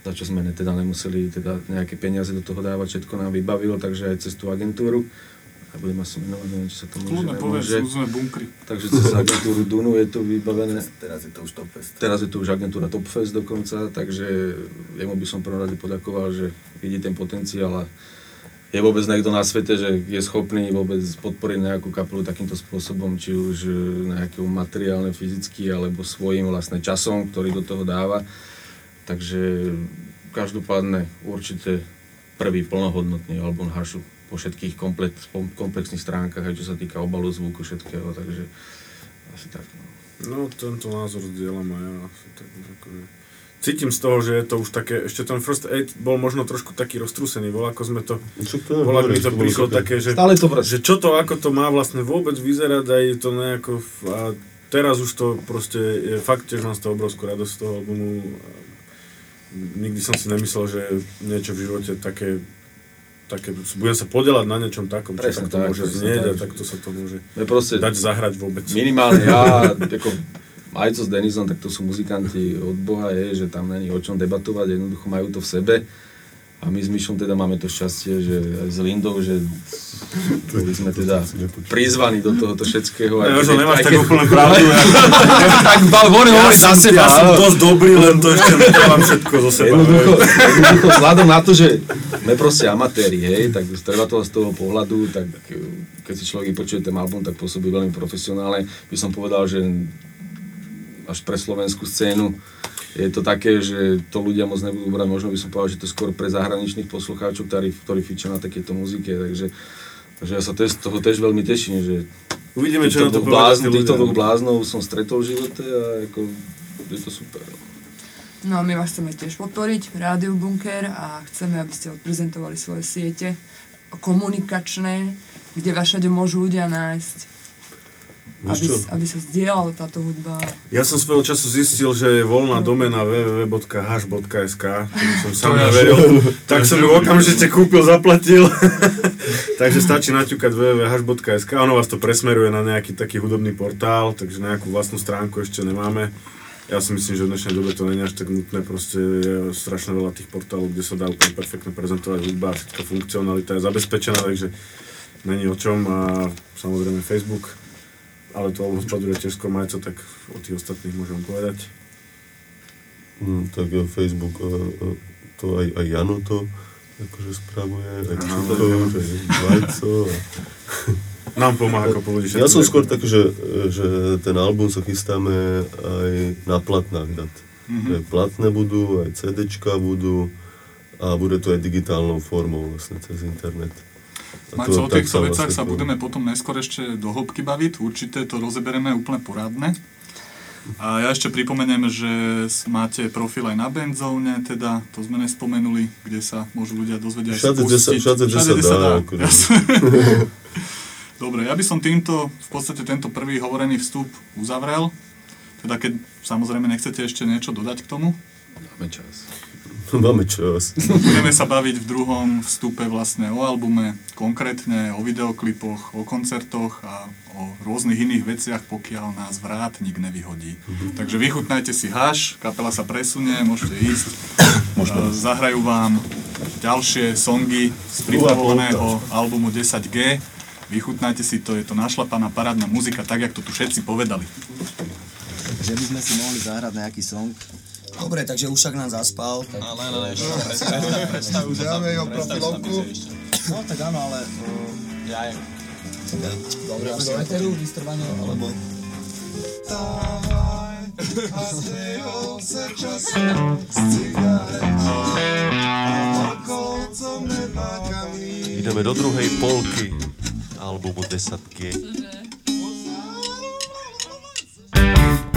Speaker 10: za čo sme teda nemuseli teda nejaké peniaze do toho dávať, všetko nám vybavilo, takže aj cez tú agentúru nebudem asi menovať, neviem, či sa to môže,
Speaker 4: sme bunkry.
Speaker 10: Takže cez agentúru Dunu je to vybavené.
Speaker 11: Teraz je to už Topfest.
Speaker 10: Teraz je to už agentúra Topfest dokonca, takže jemu by som prvom rade podakoval, že vidí ten potenciál a je vôbec niekto na svete, že je schopný vôbec podporiť nejakú kapelu takýmto spôsobom, či už nejakého materiálne, fyzicky, alebo svojím vlastne časom, ktorý do toho dáva. Takže každopádne určite prvý plnohodnotný album Hašu po všetkých komplex, komplexných stránkach, aj čo sa týka obalu, zvuku, všetkého, takže asi tak. No,
Speaker 8: no tento názor zdieľam aj ja. Asi tak, akože. Cítim z toho, že je to už také, ešte ten First Aid bol možno trošku taký roztrúsený, bol ako sme to, bol ako mi to prišlo také, že,
Speaker 10: Stále to
Speaker 8: že čo to, ako to má vlastne vôbec vyzerať, aj to nejako, a teraz už to proste je fakt tiež nás to obrovskú radosť z toho albumu. Nikdy som si nemyslel, že niečo v živote také také, budem sa podielať na niečom takom, čo tak to môže znieť a takto sa to môže dať zahrať vôbec.
Speaker 10: Minimálne ja, ako Majco s Denizom, tak to sú muzikanti od Boha, je, že tam není o čom debatovať, jednoducho majú to v sebe. A my s Myšom teda máme to šťastie, že aj s Lindou, že boli sme teda prizvaní do tohoto všetkého.
Speaker 8: Ja, že nemáš tak úplne pravdu.
Speaker 10: tak hovorím, hovorím za seba.
Speaker 8: Ja som dosť dobrý, len to ešte nedávam všetko zo seba.
Speaker 10: Jednoducho, vzhľadom na to, že sme proste amatéri, hej, tak treba to z toho pohľadu, tak keď si človek vypočuje ten album, tak pôsobí veľmi profesionálne. By som povedal, že až pre slovenskú scénu je to také, že to ľudia moc nebudú brať, možno by som povedal, že to je skôr pre zahraničných poslucháčov, ktorí, ktorí fičia na takéto muzike, takže, takže ja sa z toho tež veľmi teším, že
Speaker 8: Uvidíme, čo na to
Speaker 10: blázn, týchto dvoch bláznov som stretol v živote a ako, je to super.
Speaker 5: No a my vás chceme tiež podporiť, Rádiu Bunker a chceme, aby ste odprezentovali svoje siete komunikačné, kde vás všade môžu ľudia nájsť. Aby,
Speaker 8: čo?
Speaker 5: aby sa zdieľala táto hudba.
Speaker 8: Ja som svojho času zistil, že je voľná domena www.hash.sk, ktorú som sám neveril, tak som ju okamžite kúpil, zaplatil. takže stačí naťukať www.hash.sk, ono vás to presmeruje na nejaký taký hudobný portál, takže nejakú vlastnú stránku ešte nemáme. Ja si myslím, že v dnešnej dobe to nie je až tak nutné, proste je strašne veľa tých portálov, kde sa dá úplne perfektne prezentovať hudba, všetká funkcionalita je zabezpečená, takže není o čom a samozrejme Facebook, ale to album spaduje tiež z Komajca, tak o tých ostatných môžem povedať.
Speaker 9: Mm, tak eh, Facebook, eh, eh, to aj, aj Jano to akože spravuje, aj
Speaker 8: Jano.
Speaker 9: aj Vajco. A...
Speaker 8: Nám pomáha ako ľudí
Speaker 9: Ja som skôr taký, že, že ten album sa chystáme aj na platnách dať.
Speaker 4: Mhm.
Speaker 9: Že platné budú, aj CDčka budú a bude to aj digitálnou formou vlastne cez internet.
Speaker 4: Majco, o týchto veciach
Speaker 9: vlastne
Speaker 4: sa
Speaker 9: to-
Speaker 4: budeme potom neskôr ešte do hĺbky baviť. Určite to rozeberieme úplne porádne. A ja ešte pripomeniem, že máte profil aj na Benzóne, teda to sme nespomenuli, kde sa môžu ľudia dozvedieť aj
Speaker 9: Všade, kde sa-
Speaker 4: spustiť.
Speaker 9: všade, kde sa
Speaker 4: kde
Speaker 9: dá, akože.
Speaker 4: Jasné. Dobre, ja by som týmto, v podstate tento prvý hovorený vstup uzavrel. Teda keď samozrejme nechcete ešte niečo dodať k tomu.
Speaker 10: Máme čas.
Speaker 9: Máme čas.
Speaker 4: Budeme sa baviť v druhom vstupe vlastne o albume, konkrétne o videoklipoch, o koncertoch a o rôznych iných veciach, pokiaľ nás vrátnik nevyhodí. Takže vychutnajte si haš, kapela sa presunie, môžete ísť.
Speaker 10: Môžeme.
Speaker 4: Zahrajú vám ďalšie songy z pripravovaného albumu 10G. Vychutnajte si to, je to našlapaná parádna muzika, tak, jak to tu všetci povedali.
Speaker 13: Že by sme si mohli zahrať nejaký song. Dobre, takže Ušak nám zaspal. Tak...
Speaker 14: Ale ne, ešte predstav, predstav,
Speaker 13: dáme jeho profilovku. No tak áno, ale... Uh,
Speaker 14: Ja je.
Speaker 13: Dobre, do eteru, vystrvanie, alebo...
Speaker 15: Ideme do druhej polky albumu 10G.
Speaker 1: When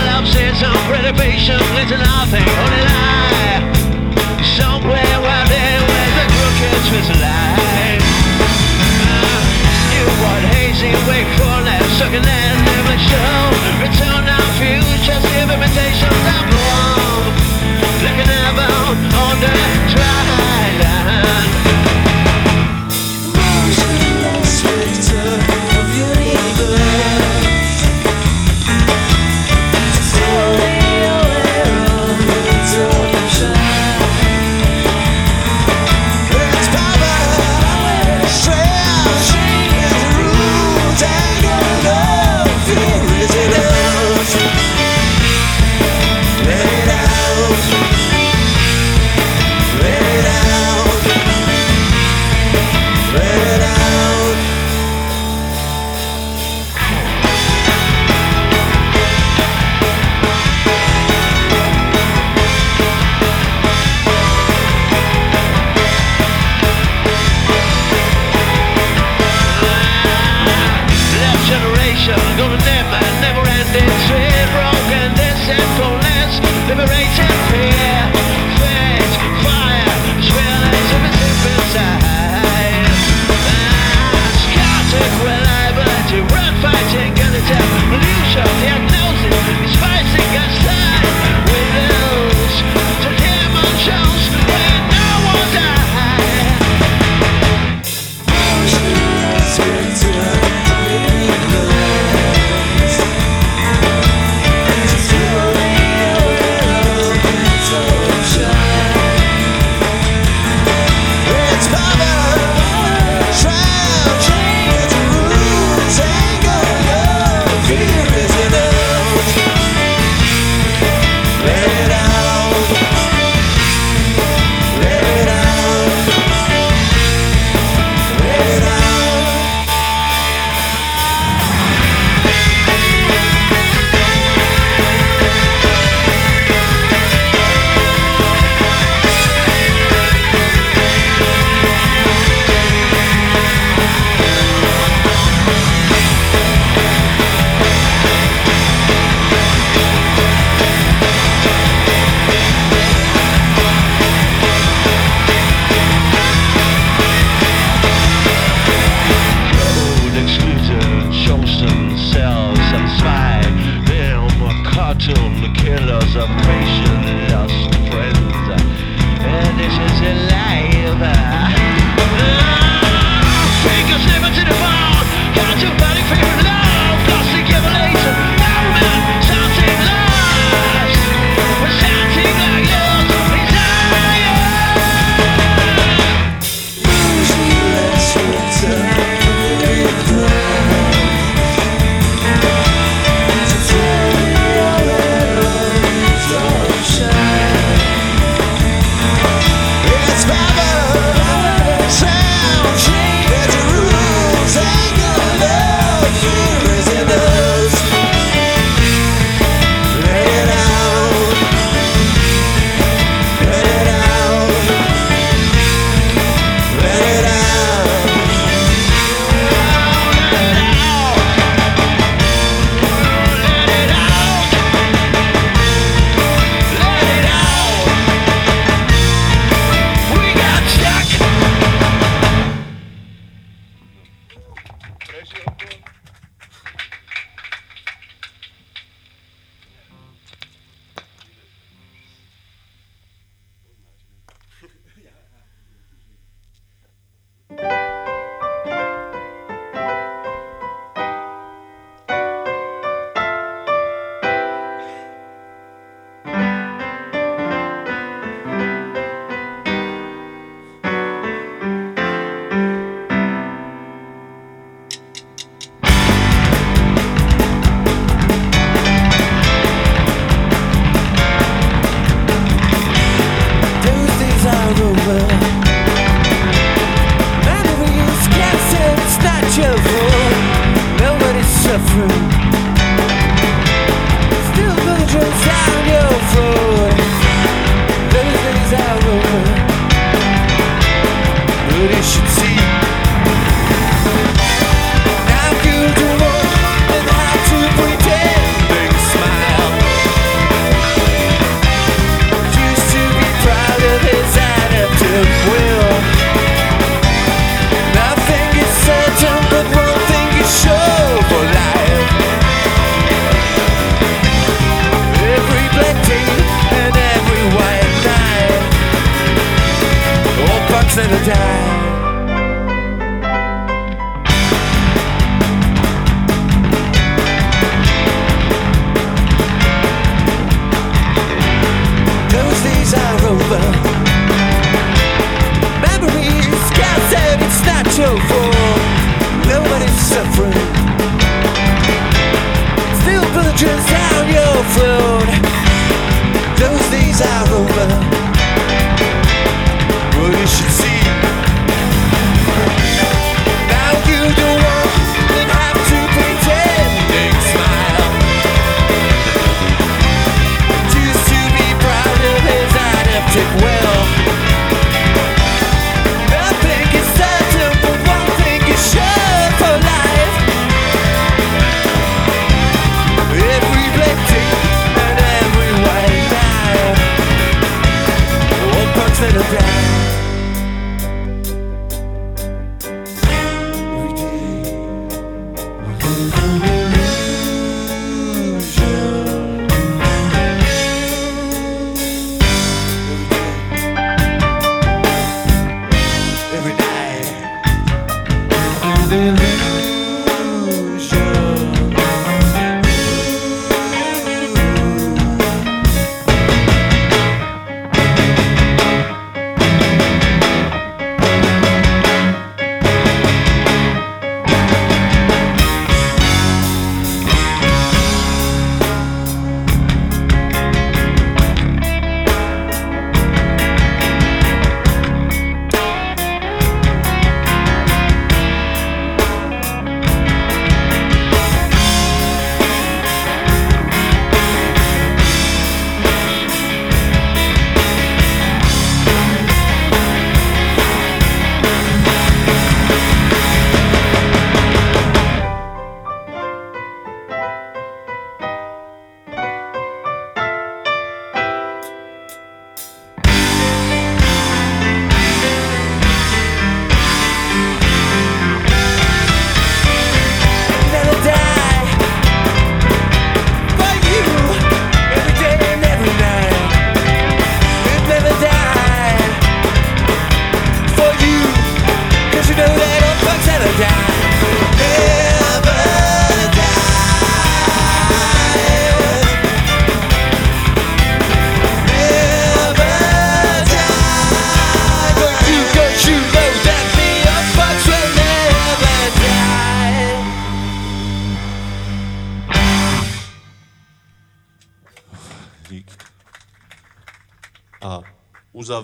Speaker 1: promises of renovation lead to nothing Only a lie. Somewhere out there where the crooked twist lies. Uh, you want hazy wakefulness, sucking and never shown. Return our futures, the implementation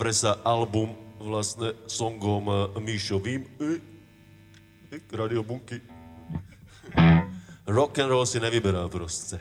Speaker 1: pre sa album vlastne songom eh, Míšovým Radio Bunky. Rock and roll si nevyberá proste.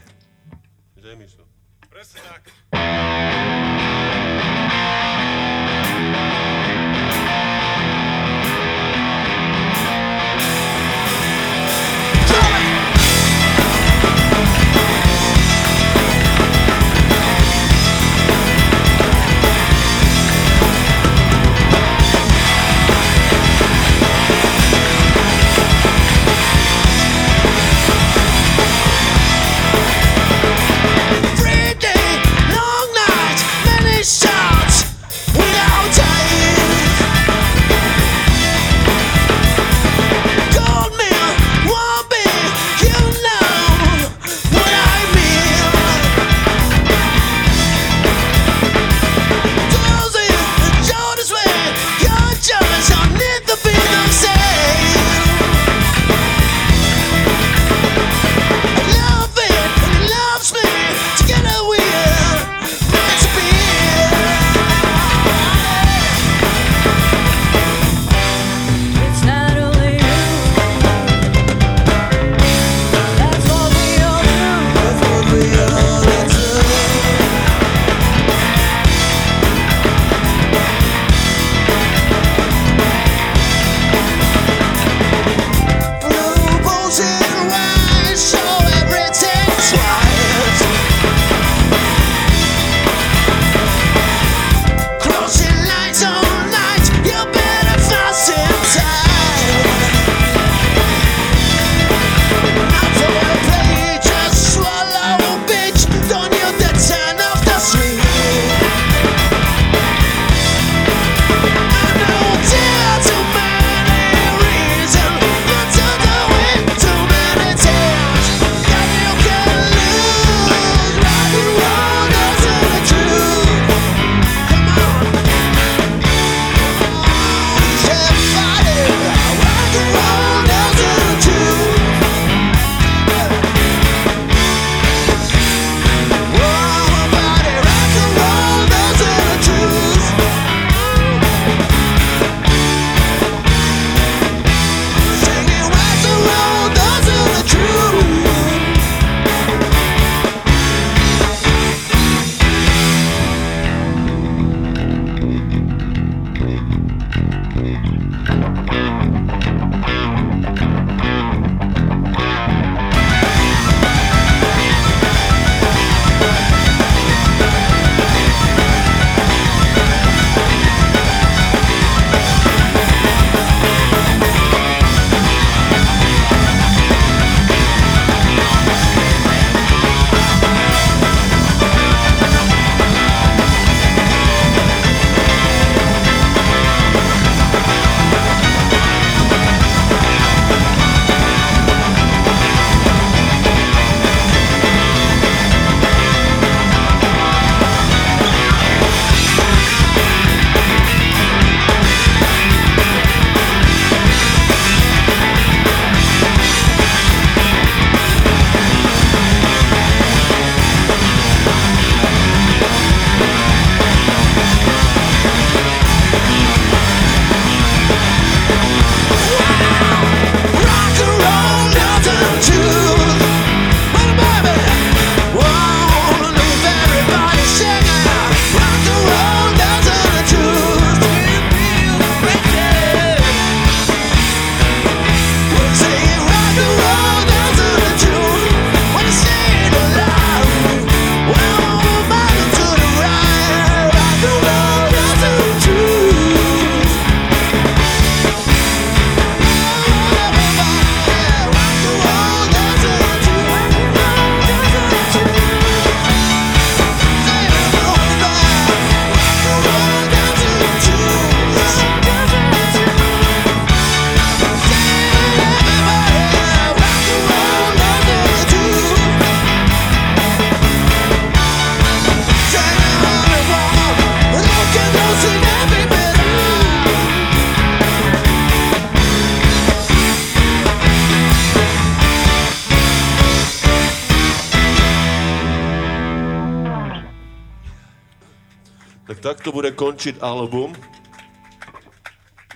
Speaker 15: Končiť album.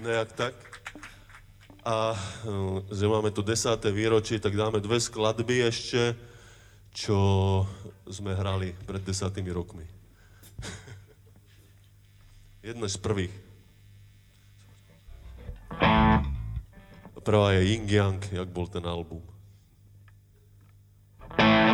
Speaker 15: Nejak tak. A eh, že máme tu desáté výročie, tak dáme dve skladby ešte, čo sme hrali pred desátými rokmi. Jedna z prvých. Prvá je Ying Yang, jak bol ten album.
Speaker 1: Black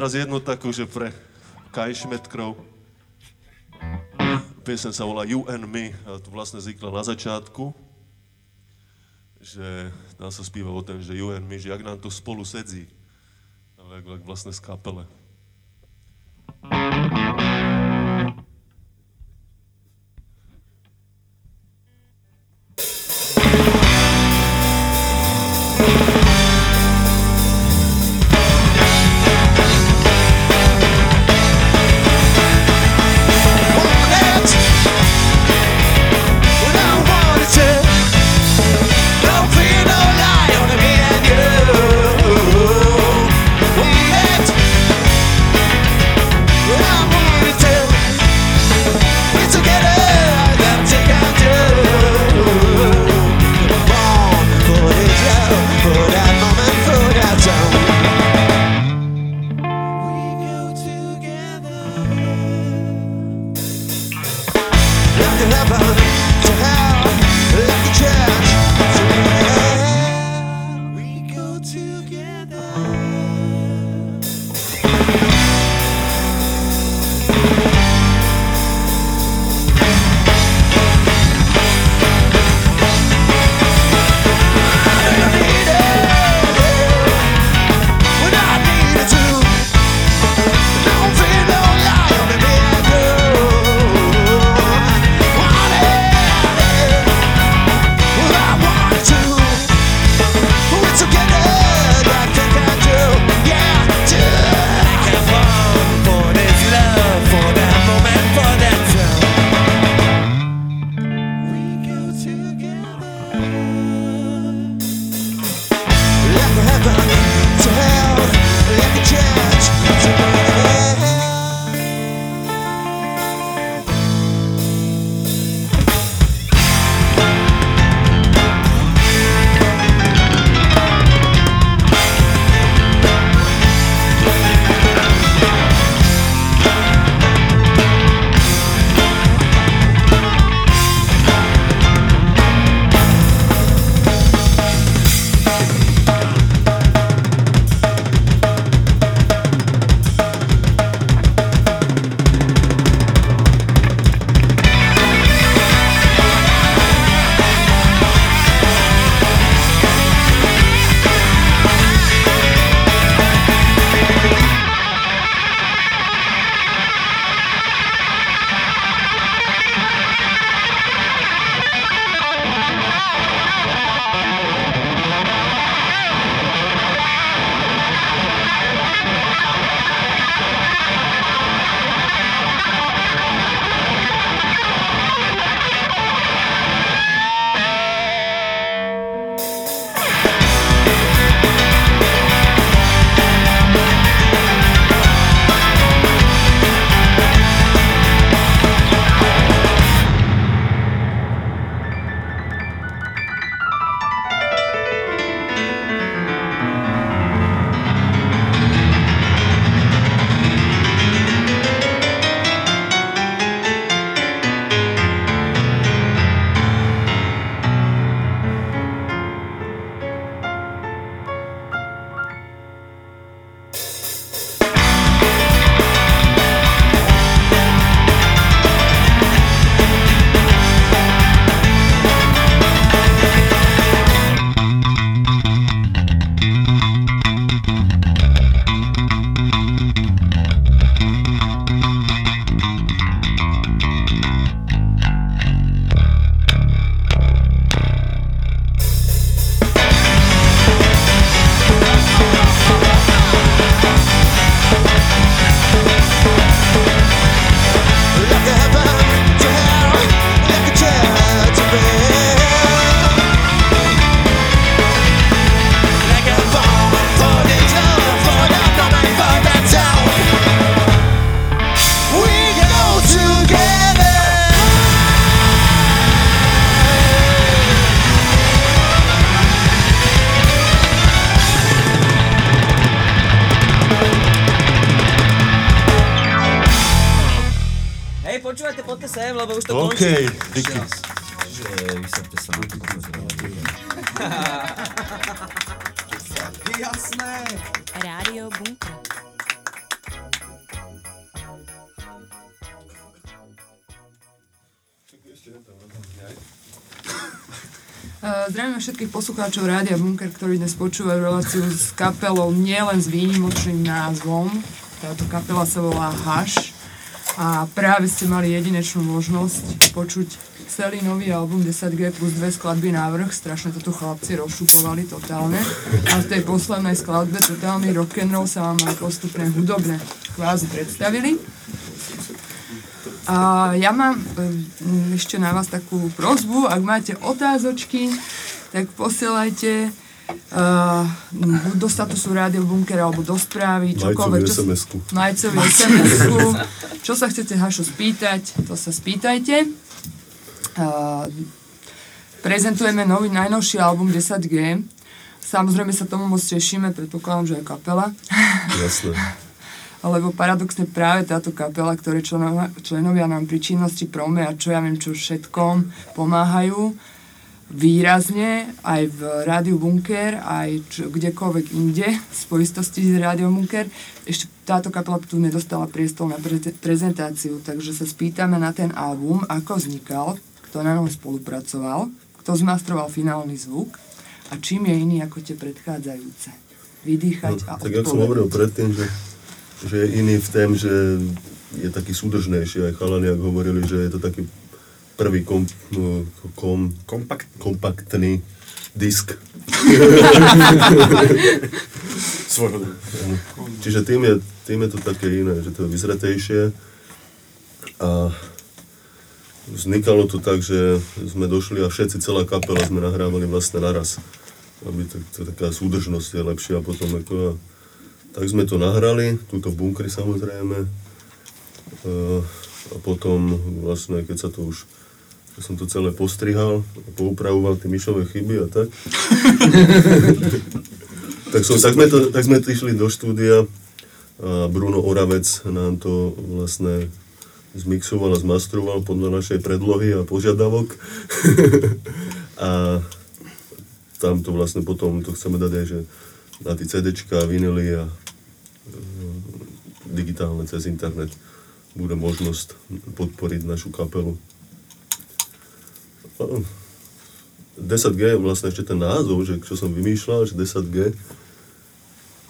Speaker 15: teraz jednu takú, že pre Kai Šmetkrov. Piesen sa volá You and Me, a to vlastne vznikla na začiatku, že tam sa spíva o tom, že You and Me, že jak nám to spolu sedzí, ale jak, vlastne z kapele.
Speaker 1: When I
Speaker 5: poslucháčov Rádia Bunker, ktorí dnes počúvajú reláciu s kapelou nielen s výnimočným názvom. Táto kapela sa volá Haš a práve ste mali jedinečnú možnosť počuť celý nový album 10G plus dve skladby návrh. Strašne to tu chlapci rozšupovali totálne. A v tej poslednej skladbe totálny rock'n'roll sa vám aj postupne hudobne kvázi predstavili. A ja mám um, ešte na vás takú prozbu, ak máte otázočky, tak posielajte uh, buď do statusu Rádio Bunker alebo do správy, čokoľvek. Čo-
Speaker 9: SMS-ku.
Speaker 5: Majcovi SMS-ku. Čo sa chcete Hašo spýtať, to sa spýtajte. Uh, prezentujeme nový najnovší album 10G. Samozrejme sa tomu moc tešíme, predpokladám, že aj kapela.
Speaker 9: Jasné.
Speaker 5: Lebo paradoxne práve táto kapela, ktoré členovia, členovia nám pri činnosti prome a čo ja viem, čo všetkom pomáhajú výrazne aj v Rádiu Bunker, aj čo, kdekoľvek inde v spojistosti s Rádiom Bunker. Ešte táto kapela tu nedostala priestor na pre- prezentáciu, takže sa spýtame na ten album, ako vznikal, kto na ňom spolupracoval, kto zmastroval finálny zvuk a čím je iný ako tie predchádzajúce. Vydýchať a
Speaker 9: No, tak jak som hovoril predtým, že, že je iný v tom, že je taký súdržnejší. Aj chalani, ak hovorili, že je to taký prvý kom, no, kom,
Speaker 8: Kompakt.
Speaker 9: kompaktný disk.
Speaker 8: Svojho.
Speaker 9: Čiže tým je, tým je to také iné, že to je vyzretejšie. A vznikalo to tak, že sme došli a všetci, celá kapela sme nahrávali vlastne naraz. Aby to, to taká súdržnosť je lepšia a potom ako... A, tak sme to nahrali, túto v bunkri samozrejme. E, a potom vlastne, keď sa to už že som to celé postrihal, poupravoval tie myšové chyby a tak. tak, som, tak, sme to, tak sme to išli do štúdia a Bruno Oravec nám to vlastne zmixoval a zmastroval podľa našej predlohy a požiadavok. a tam to vlastne potom, to chceme dať aj, že na tie CDčka, vinily a e, digitálne cez internet bude možnosť podporiť našu kapelu. A 10G je vlastne ešte ten názov, že čo som vymýšľal, že 10G,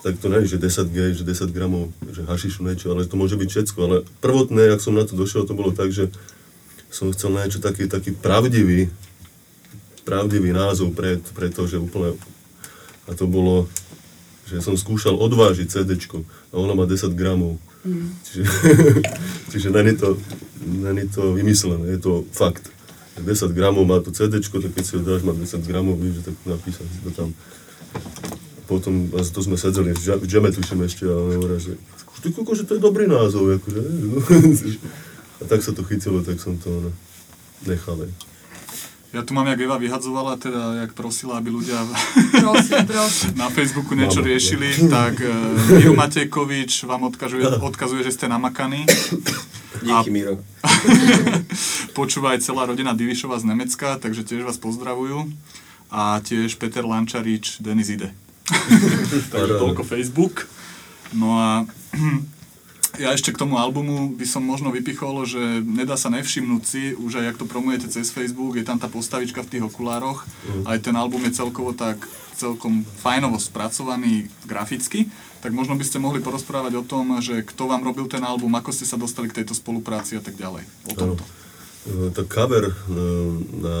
Speaker 9: tak to nie je, že 10G, že 10 gramov, že hašišu niečo, ale to môže byť všetko. Ale prvotné, ak som na to došiel, to bolo tak, že som chcel niečo taký, taký pravdivý, pravdivý názov pre, pre to, že úplne... A to bolo, že som skúšal odvážiť CDčko a ona má 10 gramov.
Speaker 5: Mm.
Speaker 9: Čiže, čiže není to, není to vymyslené, je to fakt. 10 gramov má to CD, tak keď si ho dáš, má 10 gramov, vieš, že tak napísať si to tam. Potom, a to sme sedzeli, v džeme tuším ešte, a on hovorí, že ty koko, že to je dobrý názov, akože, no. A tak sa to chytilo, tak som to no, nechal. aj.
Speaker 4: Ja tu mám, jak Eva vyhadzovala, teda, jak prosila, aby ľudia
Speaker 5: Prosím, prosím.
Speaker 4: na Facebooku niečo
Speaker 9: Áno.
Speaker 4: riešili, tak uh, Miro Matejkovič vám odkazuje, odkazuje, že ste namakaní.
Speaker 10: Díky, Miro.
Speaker 4: Počúva aj celá rodina Divišova z Nemecka, takže tiež vás pozdravujú. A tiež Peter Lančarič, Denis ide. takže toľko Facebook. No a ja ešte k tomu albumu by som možno vypichol, že nedá sa nevšimnúť si, už aj ak to promujete cez Facebook, je tam tá postavička v tých okulároch,
Speaker 9: Mhm.
Speaker 4: aj ten album je celkovo tak celkom fajnovo spracovaný graficky, tak možno by ste mohli porozprávať o tom, že kto vám robil ten album, ako ste sa dostali k tejto spolupráci a tak ďalej. O tomto.
Speaker 9: E, Tak cover e, na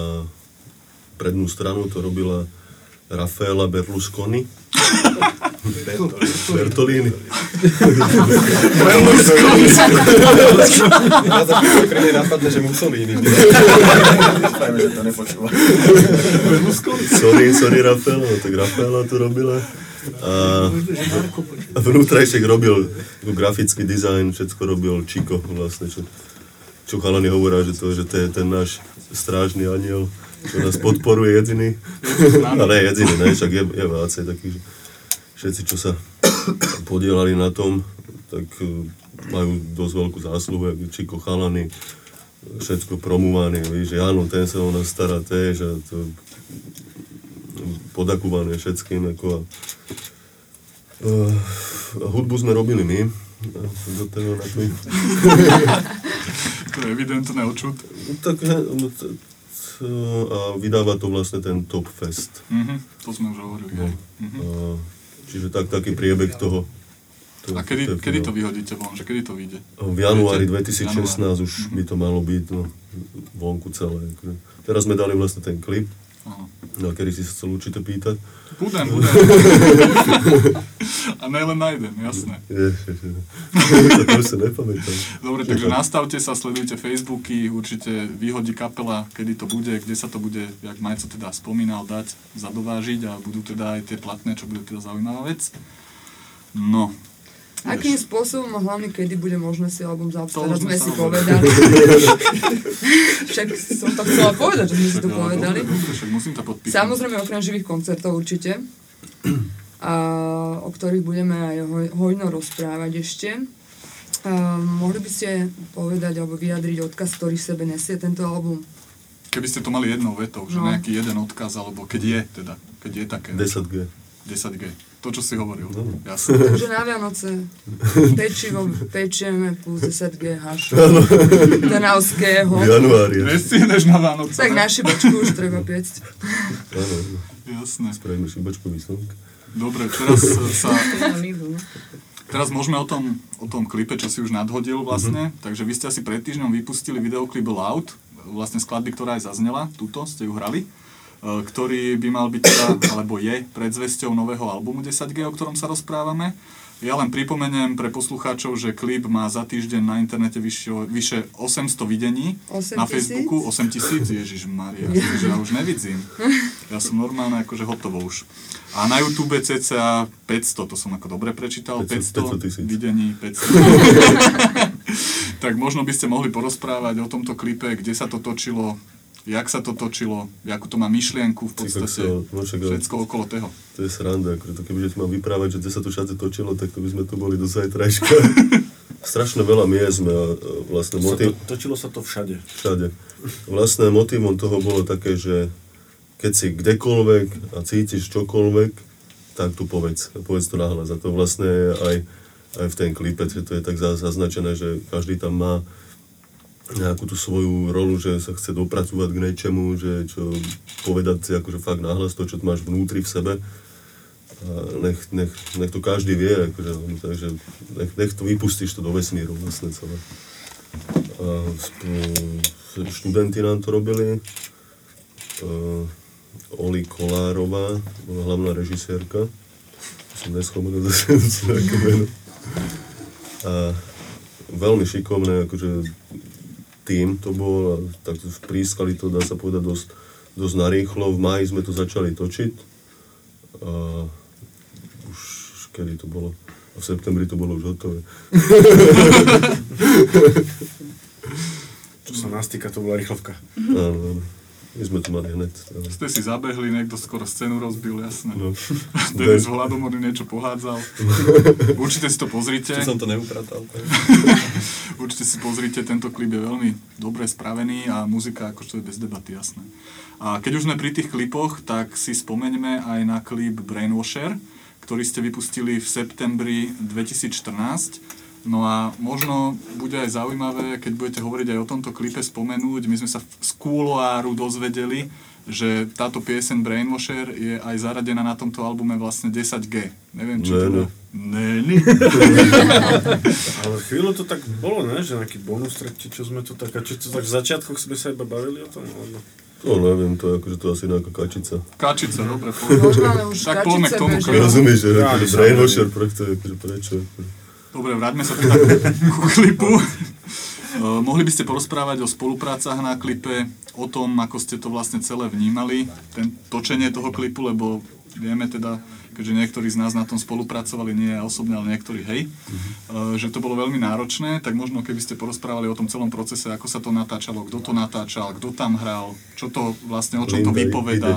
Speaker 9: prednú stranu to robila Rafaela Berlusconi. Bertolini.
Speaker 11: Berlusconi. Na začiatku krne napadne, že Mussolini.
Speaker 13: Dúfajme, že to nepočúva.
Speaker 9: sorry, sorry Rafaela, no tak Rafaela to robila. A vnútrajšek robil grafický dizajn, všetko robil Chico vlastne, čo, čo chalani hovoria, že to, že to je ten náš strážny aniel, čo nás podporuje jediný. Ale je jediný, ne, však je, je vácej taký, že všetci, čo sa podielali na tom, tak eh, majú dosť veľkú zásluhu, ako Chico Chalany, všetko promúvané, že áno, ten sa o nás stará tiež a to podakúvané všetkým, ako a, uh, a hudbu sme robili my, a do toho na to.
Speaker 4: To je evidentné očud.
Speaker 9: tak, no, t- t- a vydáva to vlastne ten Top Fest.
Speaker 4: Mhm, to sme už hovorili.
Speaker 9: No.
Speaker 4: Mhm.
Speaker 9: A, čiže tak, taký priebeh toho. To,
Speaker 4: A kedy,
Speaker 9: to
Speaker 4: kedy to vyhodíte von, že kedy to vyjde?
Speaker 9: V januári
Speaker 4: Viete?
Speaker 9: 2016
Speaker 4: Január.
Speaker 9: už by to malo byť no, vonku celé. akože. Teraz sme dali vlastne ten klip,
Speaker 4: Aha.
Speaker 9: no, kedy si sa chcel určite pýtať.
Speaker 4: Budem, budem. A ne len na jeden, jasné.
Speaker 9: To už sa nepamätám.
Speaker 4: Dobre, takže nastavte sa, sledujte Facebooky, určite vyhodí kapela, kedy to bude, kde sa to bude, jak Majco teda spomínal, dať, zadovážiť a budú teda aj tie platné, čo bude teda zaujímavá vec. No.
Speaker 5: Akým spôsobom a hlavne kedy bude možné si album zaobstarať, sme si povedali. Však som to chcela povedať, že sme si to
Speaker 4: No,
Speaker 5: povedali. Samozrejme okrem živých koncertov určite, a, o ktorých budeme aj hoj, hojno rozprávať ešte. A, mohli by ste povedať alebo vyjadriť odkaz, ktorý v sebe nesie tento album?
Speaker 4: Keby ste to mali jednou vetou, že
Speaker 5: No.
Speaker 4: nejaký jeden odkaz, alebo keď je teda, keď je také.
Speaker 9: 10G.
Speaker 4: 10G. To, čo si hovoril.
Speaker 9: No.
Speaker 5: Takže na Vianoce pečivo pečieme plus 10G hašu.
Speaker 9: Áno.
Speaker 5: Trnavského.
Speaker 9: V januári.
Speaker 4: Nestihneš na Vánoce.
Speaker 5: Tak
Speaker 4: ne?
Speaker 5: na šibačku už treba piecť.
Speaker 9: Áno,
Speaker 4: Jasné.
Speaker 9: spravíme šibačkový song.
Speaker 4: Dobre, teraz sa... Teraz môžeme o tom, o tom klipe, čo si už nadhodil vlastne. Takže vy ste asi pred týždňom vypustili videoklip Loud, vlastne skladby, ktorá aj zaznela, túto ste ju hrali, ktorý by mal byť teda, alebo je predzvesťou nového albumu 10G, o ktorom sa rozprávame. Ja len pripomeniem pre poslucháčov, že klip má za týždeň na internete vyššie, vyše 800 videní
Speaker 5: 8
Speaker 4: na? Facebooku. 8 tisíc, Ježiš Maria, že ja už nevidím. Ja som normálne akože hotovo už. A na YouTube cca 500, to som ako dobre prečítal,
Speaker 9: 500
Speaker 4: 500, 500 videní, 500. tak možno by ste mohli porozprávať o tomto klipe, kde sa to točilo, jak sa to točilo, akú to má myšlienku v podstate,
Speaker 9: no však,
Speaker 4: všetko okolo toho.
Speaker 9: To je sranda, akože to keby ma vyprávať, že kde sa to všade točilo, tak to by sme tu boli do zajtrajška. Strašne veľa miest sme a, a vlastne
Speaker 8: Sa
Speaker 9: motiv...
Speaker 8: to, točilo sa to všade.
Speaker 9: Všade. Vlastne motivom toho bolo také, že keď si kdekoľvek a cítiš čokoľvek, tak tu povedz. Povedz to nahlas. A to vlastne aj, aj v ten klipe, že to je tak za- zaznačené, že každý tam má nejakú tú svoju rolu, že sa chce dopracovať k niečemu, že čo povedať si akože fakt nahlas to, čo máš vnútri v sebe. A nech, nech, nech to každý vie, akože, takže nech, nech to vypustíš to do vesmíru vlastne celé. A študenti nám to robili. Uh, Oli Kolárová bola hlavná režisérka. Som neschopený zase si meno. A veľmi šikovné, akože tým to bol, a tak to prískali to, dá sa povedať, dosť, dosť narýchlo. V máji sme to začali točiť. A už kedy to bolo? A v septembri to bolo už hotové.
Speaker 8: Čo sa nás týka, to bola rýchlovka.
Speaker 9: Áno, áno. My sme to mali hneď. ale-
Speaker 4: Ste si zabehli, niekto skoro scénu rozbil, jasné.
Speaker 9: No.
Speaker 4: Denis v hladomoru niečo pohádzal. Určite si to pozrite.
Speaker 11: Či som to neupratal.
Speaker 4: Určite si pozrite, tento klip je veľmi dobre spravený a muzika akože to je bez debaty, jasné. A keď už sme pri tých klipoch, tak si spomeňme aj na klip Brainwasher, ktorý ste vypustili v septembri 2014. No a možno bude aj zaujímavé, keď budete hovoriť aj o tomto klipe spomenúť. My sme sa z kúloáru dozvedeli, že táto pieseň Brainwasher je aj zaradená na tomto albume vlastne 10G. Neviem, či
Speaker 9: Ne,
Speaker 4: teda...
Speaker 9: ne.
Speaker 8: Ale chvíľu to tak bolo, ne? Že nejaký bonus track, či čo sme to tak, a či to tak v začiatkoch sme sa iba bavili o tom? Alebo...
Speaker 9: To neviem, to je akože to asi nejaká kačica.
Speaker 4: Kačica, dobre.
Speaker 5: Možno, ale už
Speaker 4: tak poďme k tomu
Speaker 5: bežia.
Speaker 9: Rozumieš, že
Speaker 8: Ja,
Speaker 9: akože brainwasher, prečo, akože prečo?
Speaker 4: Dobre, vráťme sa teda ku klipu. Uh, mohli by ste porozprávať o spoluprácach na klipe, o tom, ako ste to vlastne celé vnímali, ten točenie toho klipu, lebo vieme teda, keďže niektorí z nás na tom spolupracovali, nie ja osobne, ale niektorí hej, uh, že to bolo veľmi náročné, tak možno keby ste porozprávali o tom celom procese, ako sa to natáčalo, kto to natáčal, kto tam hral, čo to vlastne, o čom to vypovedá.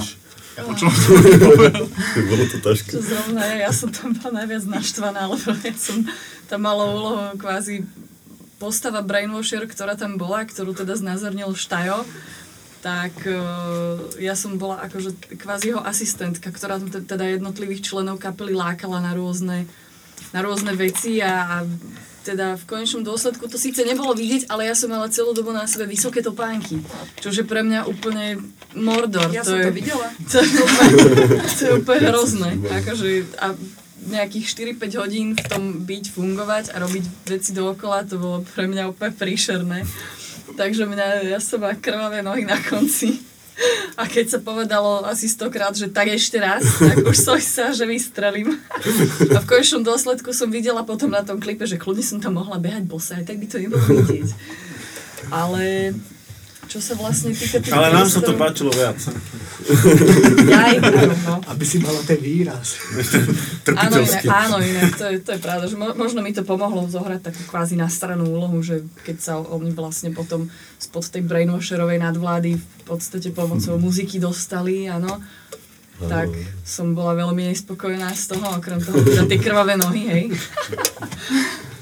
Speaker 4: Čom to vypovedá.
Speaker 9: Bolo to ťažké.
Speaker 12: Čo zrovna ja, ja som tam bola najviac naštvaná, lebo ja som tam mala úlohu kvázi postava Brainwasher, ktorá tam bola, ktorú teda znázornil Štajo, tak uh, ja som bola akože kvázi jeho asistentka, ktorá teda jednotlivých členov kapely lákala na rôzne, na rôzne veci a, a teda v konečnom dôsledku to síce nebolo vidieť, ale ja som mala celú dobu na sebe vysoké topánky, čo je pre mňa úplne mordor.
Speaker 5: Ja
Speaker 12: to
Speaker 5: som
Speaker 12: je,
Speaker 5: to videla.
Speaker 12: To je úplne, to je úplne hrozné. Akože, a nejakých 4-5 hodín v tom byť, fungovať a robiť veci dookola, to bolo pre mňa úplne príšerné. Takže mňa, ja som mala krvavé nohy na konci. A keď sa povedalo asi stokrát, že tak ešte raz, tak už som sa, že vystrelím. A v konečnom dôsledku som videla potom na tom klipe, že kľudne som tam mohla behať bosa, aj tak by to nebolo vidieť. Ale čo sa vlastne týka tých
Speaker 8: Ale nám sa to páčilo viac.
Speaker 12: Jaj, no.
Speaker 16: Aby si mala ten výraz.
Speaker 12: Áno, inak, áno, inak, to je, to je pravda, že mo- možno mi to pomohlo zohrať takú kvázi na stranu úlohu, že keď sa oni vlastne potom spod tej brainwasherovej nadvlády v podstate pomocou muziky dostali, áno, tak som bola veľmi nespokojná z toho, okrem toho, teda tie krvavé nohy, hej.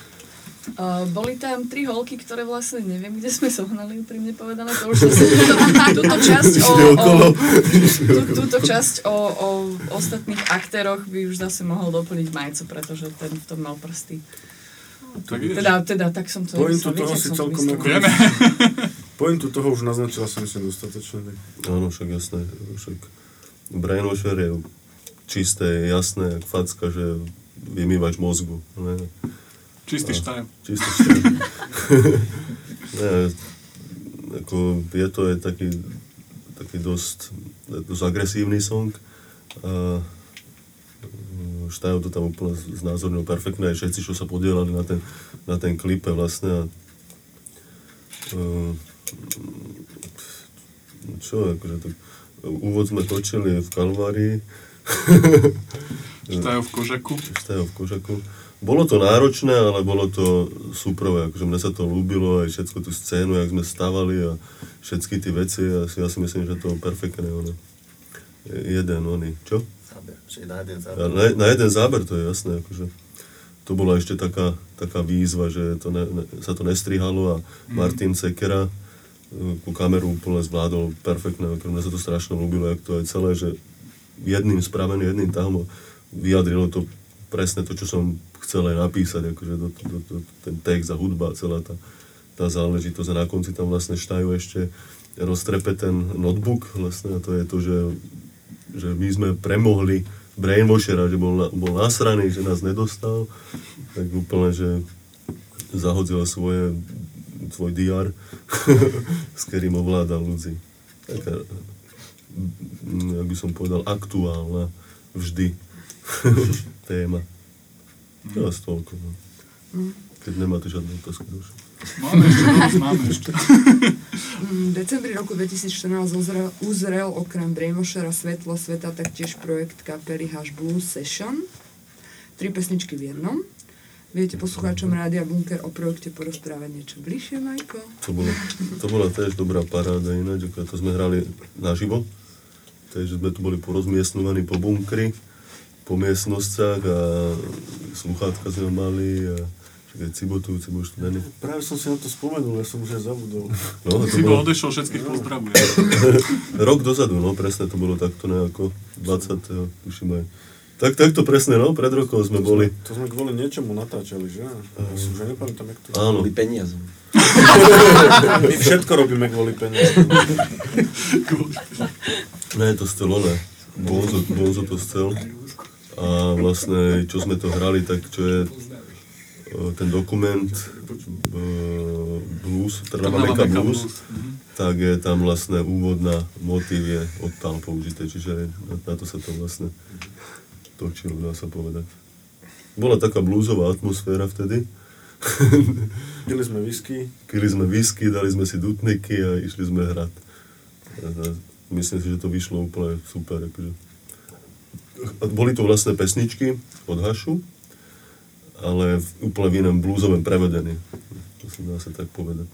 Speaker 12: Uh, boli tam tri holky, ktoré vlastne neviem, kde sme zohnali, úprimne povedané. To už zase túto, túto časť o, o, tú, túto časť o, o ostatných aktéroch by už zase mohol doplniť Majco, pretože ten v tom mal prsty.
Speaker 8: Tak.
Speaker 12: Teda, teda, tak som to
Speaker 8: Pointu
Speaker 12: viete,
Speaker 8: toho
Speaker 12: jak
Speaker 8: si
Speaker 12: som to
Speaker 8: celkom ako... Pointu toho už naznačila som si dostatočne.
Speaker 9: Áno, však jasné. Však brainwasher je čisté, jasné, jak facka, že vymývaš mozgu. Ne?
Speaker 4: Čistý
Speaker 9: A-
Speaker 4: štajl.
Speaker 9: Čistý štajl. ne, ako, je to je taký, taký dosť, dosť agresívny song. A mm, Štajl to tam úplne znázornil perfektne, aj všetci, čo sa podielali na ten, na ten klipe vlastne. A, uh, čo, akože tak, úvod sme točili v Kalvárii.
Speaker 4: Štajl v kožaku.
Speaker 9: Štajl v kožaku. Bolo to náročné, ale bolo to super, akože mne sa to ľúbilo, aj všetko tú scénu, jak sme stavali a všetky tie veci, ja si, ja si myslím, že to bolo perfektné, ono. Jeden, oný, čo?
Speaker 13: Záber, na jeden
Speaker 9: A
Speaker 13: záber.
Speaker 9: na, na jeden záber, to je jasné, akože. To bola ešte taká, taká výzva, že to ne, ne, sa to nestrihalo a Martin Sekera e, ku kameru úplne zvládol perfektne, akože mne sa to strašne ľúbilo, jak to je celé, že jedným spraveným, jedným tahom vyjadrilo to presne to, čo som chcel aj napísať, akože to, to, to, ten text a hudba, celá tá, tá záležitosť a na konci tam vlastne štajú ešte roztrepe ten notebook vlastne a to je to, že, že my sme premohli brainwashera, že bol, na, bol nasraný, že nás nedostal, tak úplne, že zahodil svoje, svoj DR, s ktorým ovládal ľudí. Taká, mm, jak by som povedal, aktuálna vždy téma. To asi toľko, no.
Speaker 5: Mm.
Speaker 9: Keď nemáte žiadne otázky už.
Speaker 4: Máme ešte, máme ešte.
Speaker 5: Mm, V decembri roku 2014 uzrel, uzrel okrem Brainwashera Svetlo sveta taktiež projekt kapely Hash Blues Session. Tri pesničky v jednom. Viete poslucháčom Rádia Bunker o projekte porozprávať niečo bližšie, Majko?
Speaker 9: To, bolo, to bola tiež dobrá paráda ináč, to sme hrali naživo. Takže sme tu boli porozmiestnovaní po bunkri, po miestnostiach a sluchátka sme mali a však aj Cibotu, Cibo už tu.
Speaker 8: Práve som si na to spomenul, ja som už aj zabudol.
Speaker 9: No, to
Speaker 4: Cibo
Speaker 9: bolo-
Speaker 4: odešiel, všetkých pozdravuje.
Speaker 9: Rok dozadu, no presne to bolo takto nejako 20. tuším aj. Tak, takto presne, no, pred rokom sme boli.
Speaker 8: To sme kvôli niečomu natáčali, že? Ja si už aj nepamätám, jak to...
Speaker 9: Áno.
Speaker 10: Kvôli peniazom.
Speaker 8: My všetko robíme kvôli peniazom.
Speaker 9: Ne, to chcel one. Bonzo, Bonzo to chcel. A vlastne, čo sme to hrali, tak čo je e, ten dokument e, Blues, Trnava Meka
Speaker 4: Meka
Speaker 9: Blues,
Speaker 4: Blues, mhm.
Speaker 9: tak je tam vlastne úvodná motív je odtiaľ použité, čiže na, na to sa to vlastne točilo, dá sa povedať. Bola taká bluesová atmosféra vtedy.
Speaker 8: Pili sme whisky.
Speaker 9: Pili sme whisky, dali sme si dutniky a išli sme hrať. A myslím si, že to vyšlo úplne super. Akože. Boli to vlastne pesničky od Hašu, ale v úplne v inom bluesovom prevedení. To sa dá sa tak povedať.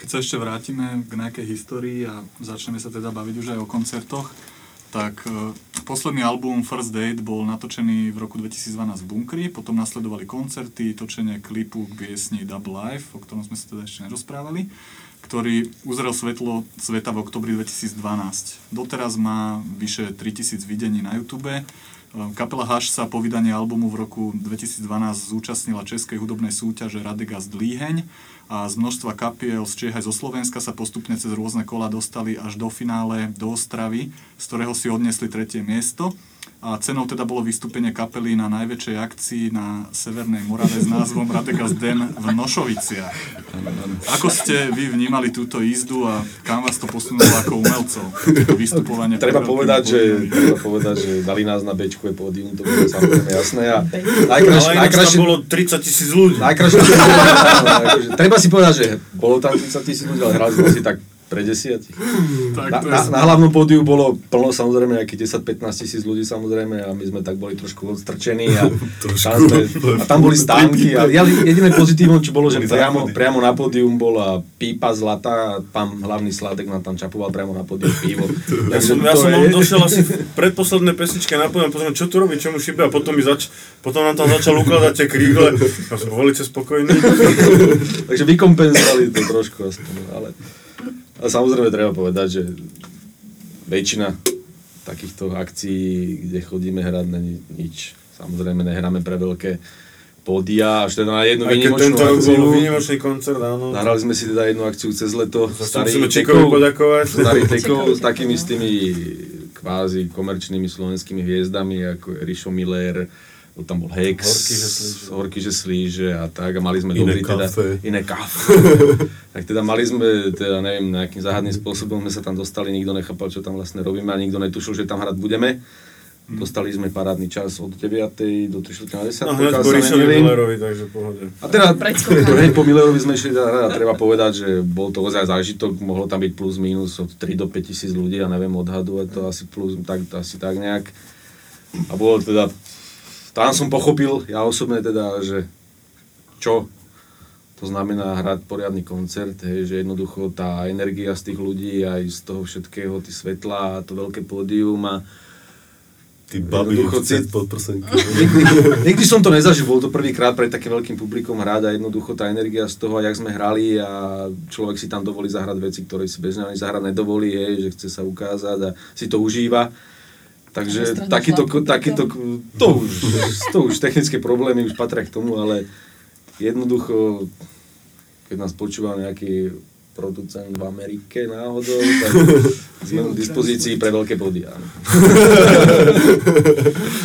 Speaker 4: Keď sa ešte vrátime k nejakej histórii a začneme sa teda baviť už aj o koncertoch, tak e, posledný album First Date bol natočený v roku 2012 v Bunkri, potom nasledovali koncerty, točenie klipu k piesni Double Life, o ktorom sme sa teda ešte nerozprávali, ktorý uzrel svetlo sveta v oktobri 2012. Doteraz má vyše 3000 videní na YouTube. Kapela Haš sa po vydaní albumu v roku 2012 zúčastnila českej hudobnej súťaže Radegast Líheň a z množstva kapiel z Čiech aj zo Slovenska sa postupne cez rôzne kola dostali až do finále do Ostravy, z ktorého si odnesli tretie miesto. A cenou teda bolo vystúpenie kapely na najväčšej akcii na Severnej Morave s názvom Radegas Den v Nošoviciach. Ako ste vy vnímali túto jízdu a kam vás to posunulo ako umelcov? To vystupovanie
Speaker 10: Treba povedať, že, treba povedať, že dali nás na bečkové pódium, to bolo samozrejme jasné. A
Speaker 8: Ale ináč tam bolo 30 tisíc ľudí.
Speaker 10: Najkrajšie, akože, treba si povedať, že bolo tam 30 tisíc ľudí, ale hrali sme si tak pre desiatich.
Speaker 4: Tak
Speaker 10: Na, na, na hlavnom pódiu bolo plno samozrejme, nejakých 10-15 tisíc ľudí samozrejme a my sme tak boli trošku odstrčení a, tam, sme, a tam boli stánky a ja, jediné pozitívum, čo bolo, že priamo, priamo na pódium bola pípa zlatá, pán hlavný sládek nám tam čapoval priamo na pódium pivo.
Speaker 8: Ja som, ja som
Speaker 10: je-
Speaker 8: došiel asi v predposlednej pesničke na pódium, pozriem, čo tu robí, čo mu šíbe a potom, mi zač- potom nám tam začal ukladať tie krígle. Ja som bol velice spokojný.
Speaker 10: Takže vykompenzovali to trošku aspoň, ale, ale samozrejme treba povedať, že väčšina takýchto akcií, kde chodíme hrať, není nič. Samozrejme nehráme pre veľké pódia, až teda na jednu výnimočnú
Speaker 8: tento
Speaker 10: akciu.
Speaker 8: bol výnimočný koncert, áno.
Speaker 10: Nahrali sme si teda jednu akciu cez leto.
Speaker 8: Zase musíme Čikovi poďakovať.
Speaker 10: Starý tekov s takými s tými kvázi komerčnými slovenskými hviezdami, ako je Rišo Miller, tam bol Hex,
Speaker 9: Horky, že slíže.
Speaker 10: Horky, že slíže a tak a mali sme
Speaker 9: Iné
Speaker 10: dobrý teda,
Speaker 9: kafe.
Speaker 10: iné kafe. tak teda mali sme, teda neviem, nejakým záhadným spôsobom sme sa tam dostali, nikto nechápal, čo tam vlastne robíme a nikto netušil, že tam hrať budeme. Dostali sme parádny čas od 9. do 3. na 10.
Speaker 8: No hneď po Ríšovi. Millerovi, takže pohode.
Speaker 10: A teda, hneď po Millerovi sme išli teda, a treba povedať, že bol to ozaj zážitok, mohlo tam byť plus minus od 3 do 5 tisíc ľudí, ja neviem odhadovať to asi plus, tak, asi tak nejak. A bolo teda, tam som pochopil, ja osobne teda, že čo to znamená hrať poriadny koncert, hej, že jednoducho tá energia z tých ľudí, aj z toho všetkého, tí svetlá, to veľké pódium a
Speaker 9: Ty babi,
Speaker 10: cít-
Speaker 9: pod prsenky.
Speaker 10: Nikdy, nikdy som to nezažil, bol to prvýkrát pred takým veľkým publikom hrať a jednoducho tá energia z toho, jak sme hrali a človek si tam dovolí zahrať veci, ktoré si bežne ani zahrať nedovolí, hej, že chce sa ukázať a si to užíva. Takže takýto, takýto, to už, to už technické problémy už patria k tomu, ale jednoducho, keď nás počúva nejaký producent v Amerike náhodou, tak sme v dispozícii pre veľké pódia.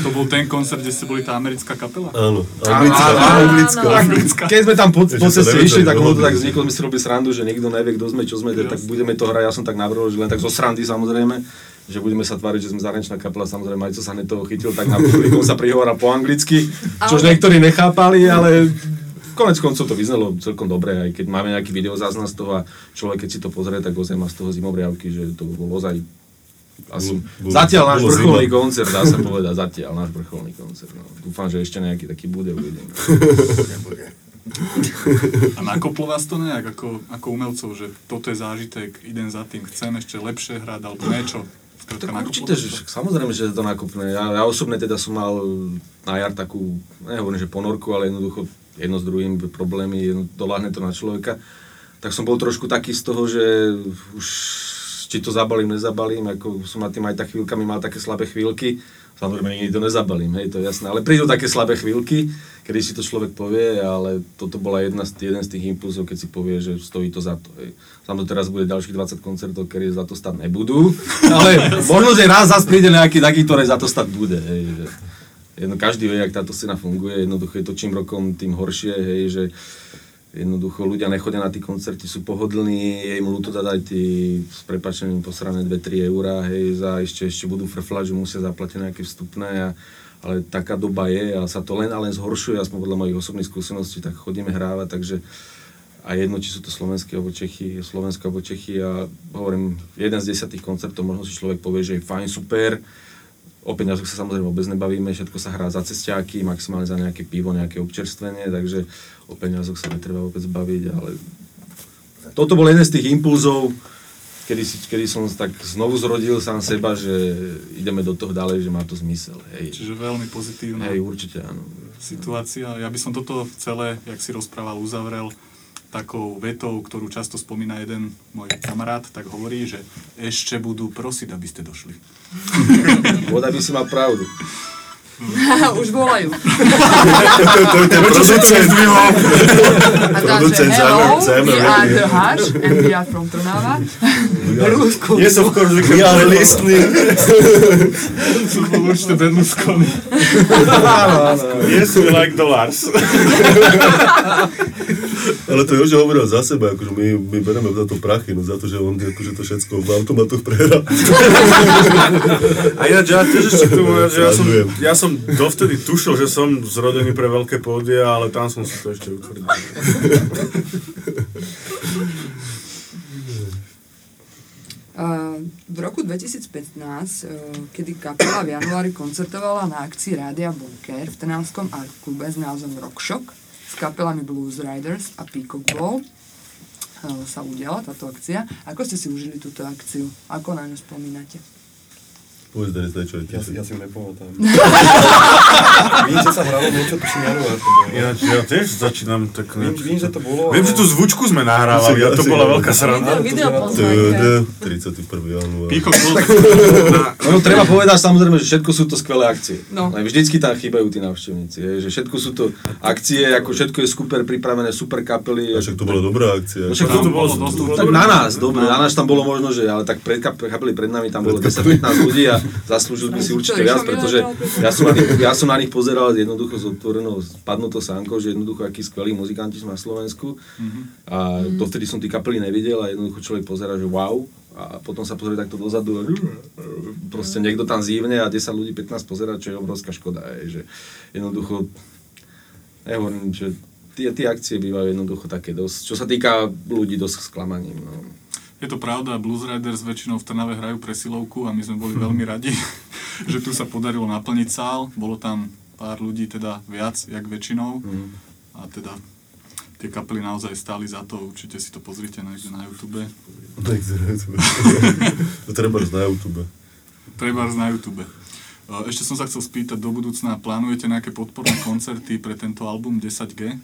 Speaker 4: To bol ten koncert, kde ste boli tá americká kapela?
Speaker 9: Áno,
Speaker 10: Anglická,
Speaker 9: anglická.
Speaker 10: anglická. Keď sme tam po, po ceste išli, tak ono to tak vzniklo, sme si robili srandu, že nikto nevie, kto sme, čo sme, tak budeme to hrať, ja som tak navrhol, že len tak zo srandy samozrejme, že budeme sa tváriť, že sme zahraničná kapela, samozrejme aj co sa hneď toho chytil, tak na publikum sa prihovára po anglicky, čož
Speaker 12: Ale-
Speaker 10: niektorí nechápali, ale konec koncov to vyznelo celkom dobre, aj keď máme nejaký videozáznam z toho a človek keď si to pozrie, tak ozaj má z toho zimobriavky, že to bol ozaj asi,
Speaker 9: Bolo-
Speaker 10: zatiaľ náš
Speaker 9: bolo
Speaker 10: vrcholný
Speaker 9: zima.
Speaker 10: koncert, dá sa povedať, zatiaľ náš vrcholný koncert. No. Dúfam, že ešte nejaký taký bude, uvidíme.
Speaker 4: A nakoplo vás to nejak ako, ako umelcov, že toto je zážitek, idem za tým, chcem ešte lepšie hrať alebo niečo? Skrátka,
Speaker 10: Tak určite, že
Speaker 4: to?
Speaker 10: však samozrejme, že to nakopne. Ja, ja osobne teda som mal na jar takú, nehovorím, že ponorku, ale jednoducho jedno s druhým problémy, jedno, doláhne to na človeka. Tak som bol trošku taký z toho, že už či to zabalím, nezabalím, ako som na tým aj tak chvíľkami mal také slabé chvíľky. Samozrejme, nikdy to nezabalím, hej, to je jasné. Ale prídu také slabé chvíľky, kedy si to človek povie, ale toto bola jedna z, jeden z tých impulzov, keď si povie, že stojí to za to. Hej. Samozrejme, teraz bude ďalších 20 koncertov, ktoré za to stať nebudú, ale možno, že raz zase príde nejaký taký, ktorý za to stať bude. Hej, že jedno, každý vie, jak táto scéna funguje, jednoducho je to čím rokom tým horšie, hej, že jednoducho ľudia nechodia na tie koncerty, sú pohodlní, je im ľúto dať aj tí s prepačením posrané 2-3 eurá, hej, za ešte, ešte budú frflať, že musia zaplatiť nejaké vstupné, a, ale taká doba je a sa to len a len zhoršuje, aspoň podľa mojich osobných skúseností, tak chodíme hrávať, takže a jedno, či sú to slovenské alebo Čechy, Slovensko alebo Čechy a hovorím, jeden z desiatých koncertov, možno si človek povie, že je fajn, super, O peniazoch sa samozrejme vôbec nebavíme, všetko sa hrá za cestiaky, maximálne za nejaké pivo, nejaké občerstvenie, takže o peniazoch sa netreba vôbec baviť, ale toto bol jeden z tých impulzov, kedy, si, kedy som tak znovu zrodil sám seba, že ideme do toho ďalej, že má to zmysel. Hej.
Speaker 4: Čiže veľmi pozitívna
Speaker 10: Hej, určite áno.
Speaker 4: situácia. Ja by som toto celé, jak si rozprával, uzavrel takou vetou, ktorú často spomína jeden môj kamarát, tak hovorí, že ešte budú prosiť, aby ste došli.
Speaker 10: Voda by si mal pravdu.
Speaker 5: Už volajú.
Speaker 9: To je ten producent.
Speaker 5: A
Speaker 9: Producent
Speaker 5: takže, hello,
Speaker 9: zámer- zámer-
Speaker 5: we are the Hash and we are from Trnava.
Speaker 8: Yes, of course, we can
Speaker 9: We are listening.
Speaker 4: Určite Berlusconi.
Speaker 8: Yes, we like dollars.
Speaker 9: Ale to Jožo hovoril za seba, akože my, my bereme za to prachy, no za to, že on akože to všetko v automatoch prehral.
Speaker 8: A ináč, ja tiež ešte k tomu, že ja som, ja som dovtedy tušil, že som zrodený pre veľké pódia, ale tam som si to ešte utvrdil.
Speaker 5: Uh, v roku 2015, uh, kedy kapela v januári koncertovala na akcii Rádia Bunker v Trnavskom art klube s názvom Rockshock s kapelami Blues Riders a Peacock Ball, uh, sa udiala táto akcia. Ako ste si užili túto akciu? Ako na ňu spomínate?
Speaker 9: Povedz, Denis, daj čo je
Speaker 11: Ja, si- ja si nepamätám. Vím, že sa hralo niečo, tuším január to bolo.
Speaker 8: Ja, ja tiež začínam tak...
Speaker 11: Vím, vím, že to bolo,
Speaker 8: Viem, že tú zvučku sme nahrávali a to bola veľká sranda.
Speaker 12: Video
Speaker 9: Td, 31. január.
Speaker 4: Píkok bol...
Speaker 10: No treba povedať samozrejme, že všetko sú to skvelé akcie.
Speaker 5: No.
Speaker 10: Vždycky tam chýbajú tí návštevníci. Že všetko sú to akcie, ako všetko je super pripravené, super kapely.
Speaker 9: A však to bola dobrá akcia.
Speaker 10: No však to,
Speaker 8: bolo-
Speaker 10: tak na nás, dobre, na nás tam bolo možno, že, ale tak kapely pred nami tam bolo 10-15 ľudí a zaslúžili by si určite viac, pretože ja som, na nich, ja som na nich pozeral jednoducho s otvorenou, spadnutou sánkou, že jednoducho akí skvelí muzikanti sme na Slovensku a dovtedy som tí kapely nevidel a jednoducho človek pozera, že wow a potom sa pozrie takto dozadu a proste niekto tam zívne a 10 ľudí 15 pozera, čo je obrovská škoda, je, že jednoducho ja hovorím, že tie, tie akcie bývajú jednoducho také dosť, čo sa týka ľudí dosť sklamaním. No.
Speaker 4: Je to pravda, Blues Riders väčšinou v Trnave hrajú presilovku a my sme boli veľmi radi, že tu sa podarilo naplniť sál. Bolo tam pár ľudí, teda viac, jak väčšinou.
Speaker 10: Mm.
Speaker 4: A teda tie kapely naozaj stáli za to, určite si to pozrite niekde na YouTube.
Speaker 9: Niekde na YouTube. Treba na YouTube.
Speaker 4: Treba na YouTube. Ešte som sa chcel spýtať do budúcna, plánujete nejaké podporné koncerty pre tento album 10G?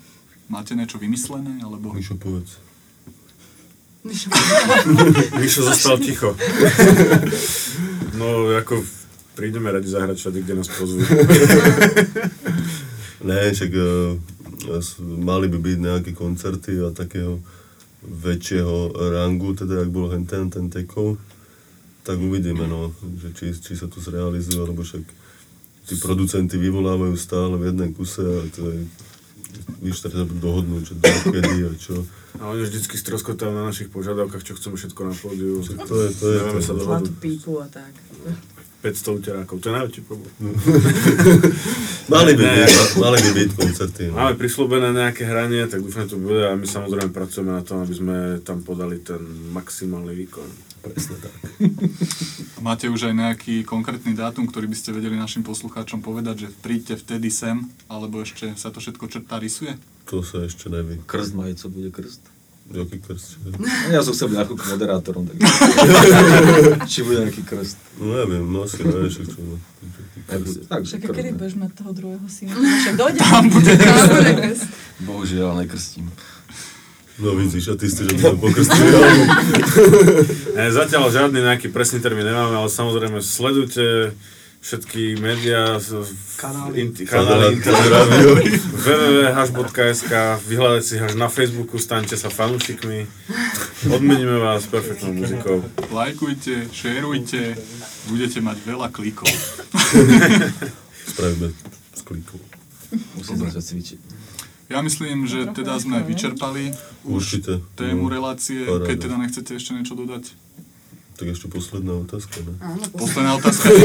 Speaker 4: Máte niečo vymyslené? Alebo...
Speaker 9: Mišo, povedz.
Speaker 8: Mišo zostal ticho. No, ako prídeme radi zahrať všade, kde nás pozvú.
Speaker 9: Ne, však uh, mali by byť nejaké koncerty a takého väčšieho rangu, teda jak bol ten, ten tekov, tak uvidíme, no, že či, či sa to zrealizuje, alebo však tí producenti vyvolávajú stále v jednom kuse a to je, víš, treba dohodnúť, že dokedy a čo.
Speaker 8: A oni vždycky stroskotajú na našich požiadavkách, čo chceme všetko na pódiu.
Speaker 9: To je, to je,
Speaker 8: Nevieme sa dohodnúť.
Speaker 12: pípu a tak.
Speaker 8: 500 uterákov, to je najväčší problém.
Speaker 9: Mali by
Speaker 8: Ne,
Speaker 9: byť, mali by byť koncerty. No.
Speaker 8: Máme prislúbené nejaké hranie, tak dúfam, že to bude a my samozrejme pracujeme na tom, aby sme tam podali ten maximálny výkon.
Speaker 9: Presne tak.
Speaker 4: Máte už aj nejaký konkrétny dátum, ktorý by ste vedeli našim poslucháčom povedať, že príďte vtedy sem, alebo ešte sa to všetko črtá, rysuje?
Speaker 9: To sa ešte nevie.
Speaker 10: Krst majú, co bude krst?
Speaker 9: Jaký krst?
Speaker 10: No, ja som chcel byť ako moderátorom, tak či bude nejaký krst.
Speaker 9: No neviem, no asi neviem, však čo.
Speaker 10: Tak,
Speaker 12: Však kedy budeš mať toho druhého syna? Však dojde.
Speaker 5: Tam bude krst.
Speaker 10: Bohužiaľ, nekrstím.
Speaker 9: No vidíš, a ty ste, že by som pokrstili.
Speaker 8: Zatiaľ žiadny nejaký presný termín nemáme, ale samozrejme sledujte všetky médiá, kanály, inti, kanály www.haš.sk, vyhľadajte si Haš na Facebooku, staňte sa fanúšikmi, odmeníme vás perfektnou muzikou.
Speaker 4: Lajkujte, šerujte, budete mať veľa klikov.
Speaker 9: Spravíme s klikou.
Speaker 10: Musím začať cvičiť.
Speaker 4: Ja myslím, že teda sme vyčerpali už
Speaker 9: Určite.
Speaker 4: tému
Speaker 9: No,
Speaker 4: relácie,
Speaker 9: paráda.
Speaker 4: keď teda nechcete ešte niečo dodať.
Speaker 9: Tak ešte posledná otázka, ne?
Speaker 5: Áno,
Speaker 4: Posledná otázka.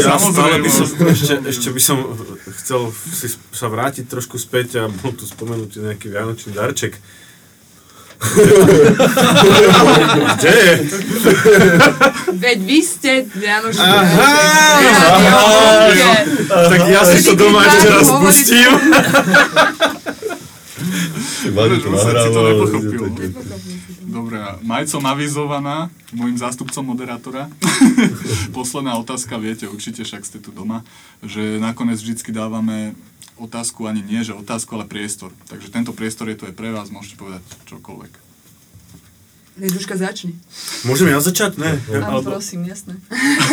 Speaker 8: Ja stále
Speaker 4: Samozrejme.
Speaker 8: by som, ešte, ešte by som chcel si sa vrátiť trošku späť a bol tu spomenutý nejaký vianočný darček. Kde je?
Speaker 5: Veď vy ste
Speaker 8: Aha,
Speaker 5: Aha,
Speaker 8: Tak ja si to doma ešte raz pustím.
Speaker 9: Vadi to nahrával,
Speaker 4: Dobre, Majcom avizovaná, môjim zástupcom moderátora. Posledná otázka, viete, určite však ste tu doma, že nakoniec vždycky dávame otázku, ani nie, že otázku, ale priestor. Takže tento priestor je tu aj pre vás, môžete povedať čokoľvek.
Speaker 5: Ježuška, začni.
Speaker 8: Môžem ja začať? Ne. Ja,
Speaker 12: Áno, prosím, jasné.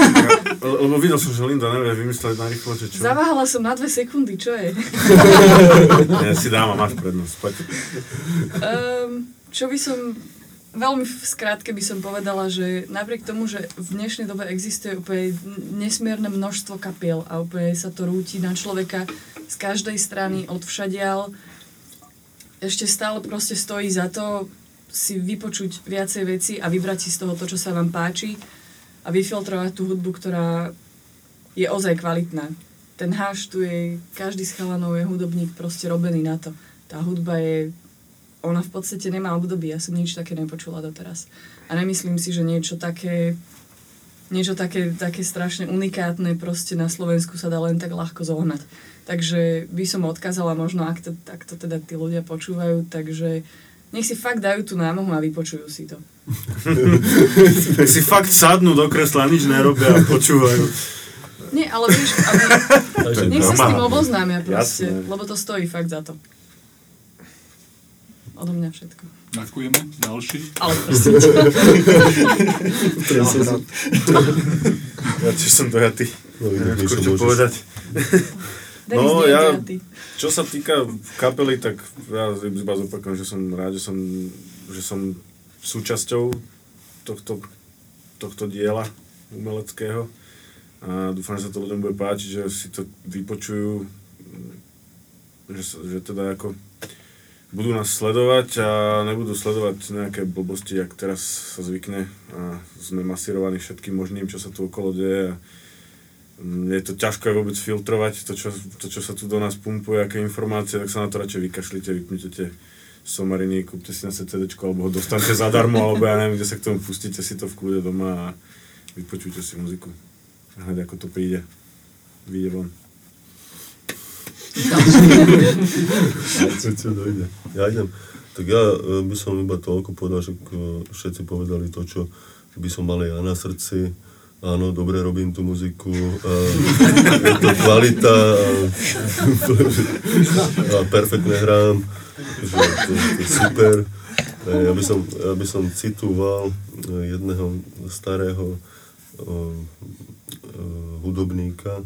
Speaker 8: lebo videl som, že Linda nevie vymyslieť na rýchlo, že čo.
Speaker 12: Zaváhala som na dve sekundy, čo je?
Speaker 8: Ja si dám a máš prednosť. Poď.
Speaker 12: Um, čo by som... Veľmi v skrátke by som povedala, že napriek tomu, že v dnešnej dobe existuje úplne nesmierne množstvo kapiel a úplne sa to rúti na človeka z každej strany, od všadiaľ, ešte stále proste stojí za to si vypočuť viacej veci a vybrať si z toho to, čo sa vám páči a vyfiltrovať tú hudbu, ktorá je ozaj kvalitná. Ten háš tu je, každý z chalanov je hudobník proste robený na to. Tá hudba je, ona v podstate nemá obdobie, ja som nič také nepočula doteraz. A nemyslím si, že niečo také, niečo také, také strašne unikátne proste na Slovensku sa dá len tak ľahko zohnať. Takže by som odkázala možno, ak to, ak to teda tí ľudia počúvajú, takže nech si fakt dajú tú námahu a vypočujú si to.
Speaker 8: Tak si fakt sadnú do kresla, nič nerobia a počúvajú.
Speaker 12: Nie, ale vieš, aby, nech sa s tým oboznámia proste,
Speaker 8: Jasné.
Speaker 12: lebo to stojí fakt za to. Odo mňa všetko.
Speaker 4: Ďakujeme. Ďalší.
Speaker 12: Ale prosím ťa.
Speaker 8: Ja tiež som dojatý.
Speaker 9: No,
Speaker 8: Neviem čo
Speaker 9: môžeš.
Speaker 8: povedať. No, ja, čo sa týka kapely, tak ja iba zopakujem, že som rád, že som, že som súčasťou tohto, tohto diela umeleckého a dúfam, že sa to ľuďom bude páčiť, že si to vypočujú, že, že teda ako budú nás sledovať a nebudú sledovať nejaké blbosti, jak teraz sa zvykne a sme masírovaní všetkým možným, čo sa tu okolo deje a je to ťažko vôbec filtrovať to čo, to, čo sa tu do nás pumpuje, aké informácie, tak sa na to radšej vykašlite, vypnite tie somariny, kúpte si na CD, alebo ho dostanete zadarmo, alebo ja neviem, kde sa k tomu pustíte si to v kľude doma a vypočujte si muziku. Hneď ako to príde. Vyjde von.
Speaker 9: Čo dojde. Ja idem. Tak ja e, by som iba toľko povedal, že k- všetci povedali to, čo by som mal ja na srdci. Áno, dobre robím tú muziku, a je to kvalita a, perfektne hrám, že to, to je super. E, Ja by som, ja by som citoval e, jedného starého e, e, hudobníka,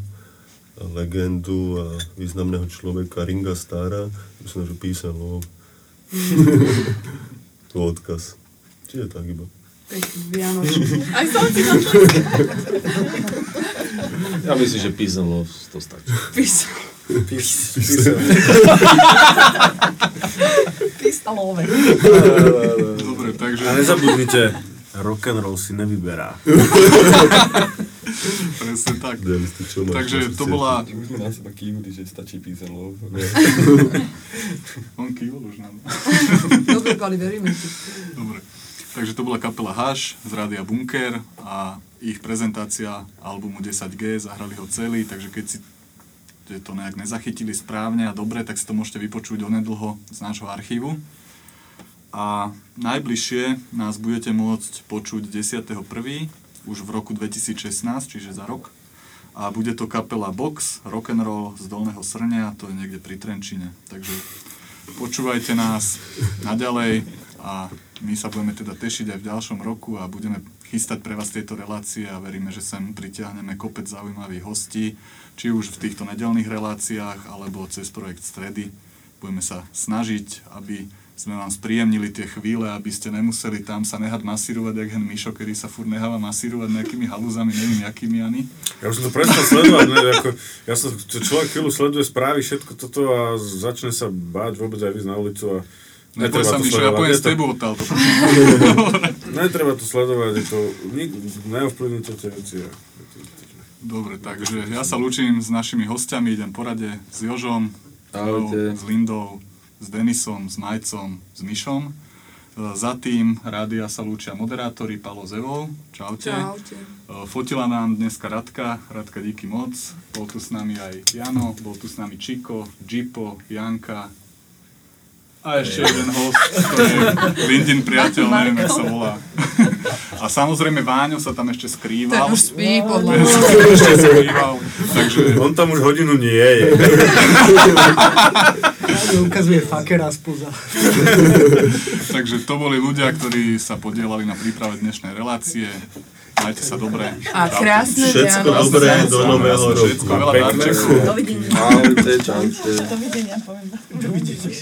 Speaker 9: legendu a významného človeka Ringa Starra, myslím, že Peace and Love. to odkaz. Čiže tak iba.
Speaker 5: Vianočný.
Speaker 12: Aj som si to
Speaker 10: Ja myslím, že Peace and Love to stačí.
Speaker 5: Peace.
Speaker 8: Peace.
Speaker 12: Pistolové.
Speaker 4: Dobre, takže...
Speaker 8: A nezabudnite, rock and roll si nevyberá.
Speaker 4: Presne tak.
Speaker 9: Čo?
Speaker 4: Takže to bola...
Speaker 11: Už sme na seba kývli, že stačí love.
Speaker 4: On kývol už nám.
Speaker 5: Dobre, Pali, veríme ti.
Speaker 4: Dobre. Takže to bola kapela Haš z Rádia Bunker a ich prezentácia albumu 10G, zahrali ho celý, takže keď si to nejak nezachytili správne a dobre, tak si to môžete vypočuť onedlho z nášho archívu. A najbližšie nás budete môcť počuť 10.1. už v roku 2016, čiže za rok. A bude to kapela Box, rock'n'roll z Dolného Srnia, to je niekde pri Trenčine. Takže počúvajte nás naďalej a my sa budeme teda tešiť aj v ďalšom roku a budeme chystať pre vás tieto relácie a veríme, že sem pritiahneme kopec zaujímavých hostí, či už v týchto nedelných reláciách alebo cez projekt Stredy. Budeme sa snažiť, aby sme vám spríjemnili tie chvíle, aby ste nemuseli tam sa nehať masírovať, jak hen Mišo, kedy sa furt neháva masírovať nejakými halúzami, neviem jakými ani.
Speaker 8: Ja už som to prestal sledovať, ne, ako, ja som, človek chvíľu sleduje správy, všetko toto a začne sa báť vôbec aj výsť na ulicu a
Speaker 4: Neboj sa, Mišo, ja pojem s tebou odtiaľto.
Speaker 8: Netreba to sledovať, je to, neovplyvní to tie veci.
Speaker 4: Dobre, takže ja sa lúčim s našimi hostiami, idem porade s Jožom, s Lindou, s Denisom, s Majcom, s Mišom. E, Za tým rádia sa lúčia moderátori Palo Zevov. Čaute.
Speaker 5: Čaute.
Speaker 4: E, Fotila nám dneska Radka. Radka, díky moc. Bol tu s nami aj Jano, bol tu s nami Čiko, Džipo, Janka, A ešte jeden host, to je Lindin priateľ, neviem, jak sa volá. A samozrejme Váňo sa tam ešte skrýval.
Speaker 5: Ten už spí, podľa mňa.
Speaker 4: ešte skrýval. Takže...
Speaker 8: On tam už hodinu nie je.
Speaker 16: ukazuje fakera spoza.
Speaker 4: Takže to boli ľudia, ktorí sa podielali na príprave dnešnej relácie. Majte sa dobre.
Speaker 5: A krásne
Speaker 9: Všetko
Speaker 5: Vianoce.
Speaker 9: dobré do nového roku.
Speaker 4: Všetko, veľa.
Speaker 12: Dovidenia.
Speaker 9: Ahojte, čaute.
Speaker 12: Dovidenia, poviem. Dovidenia.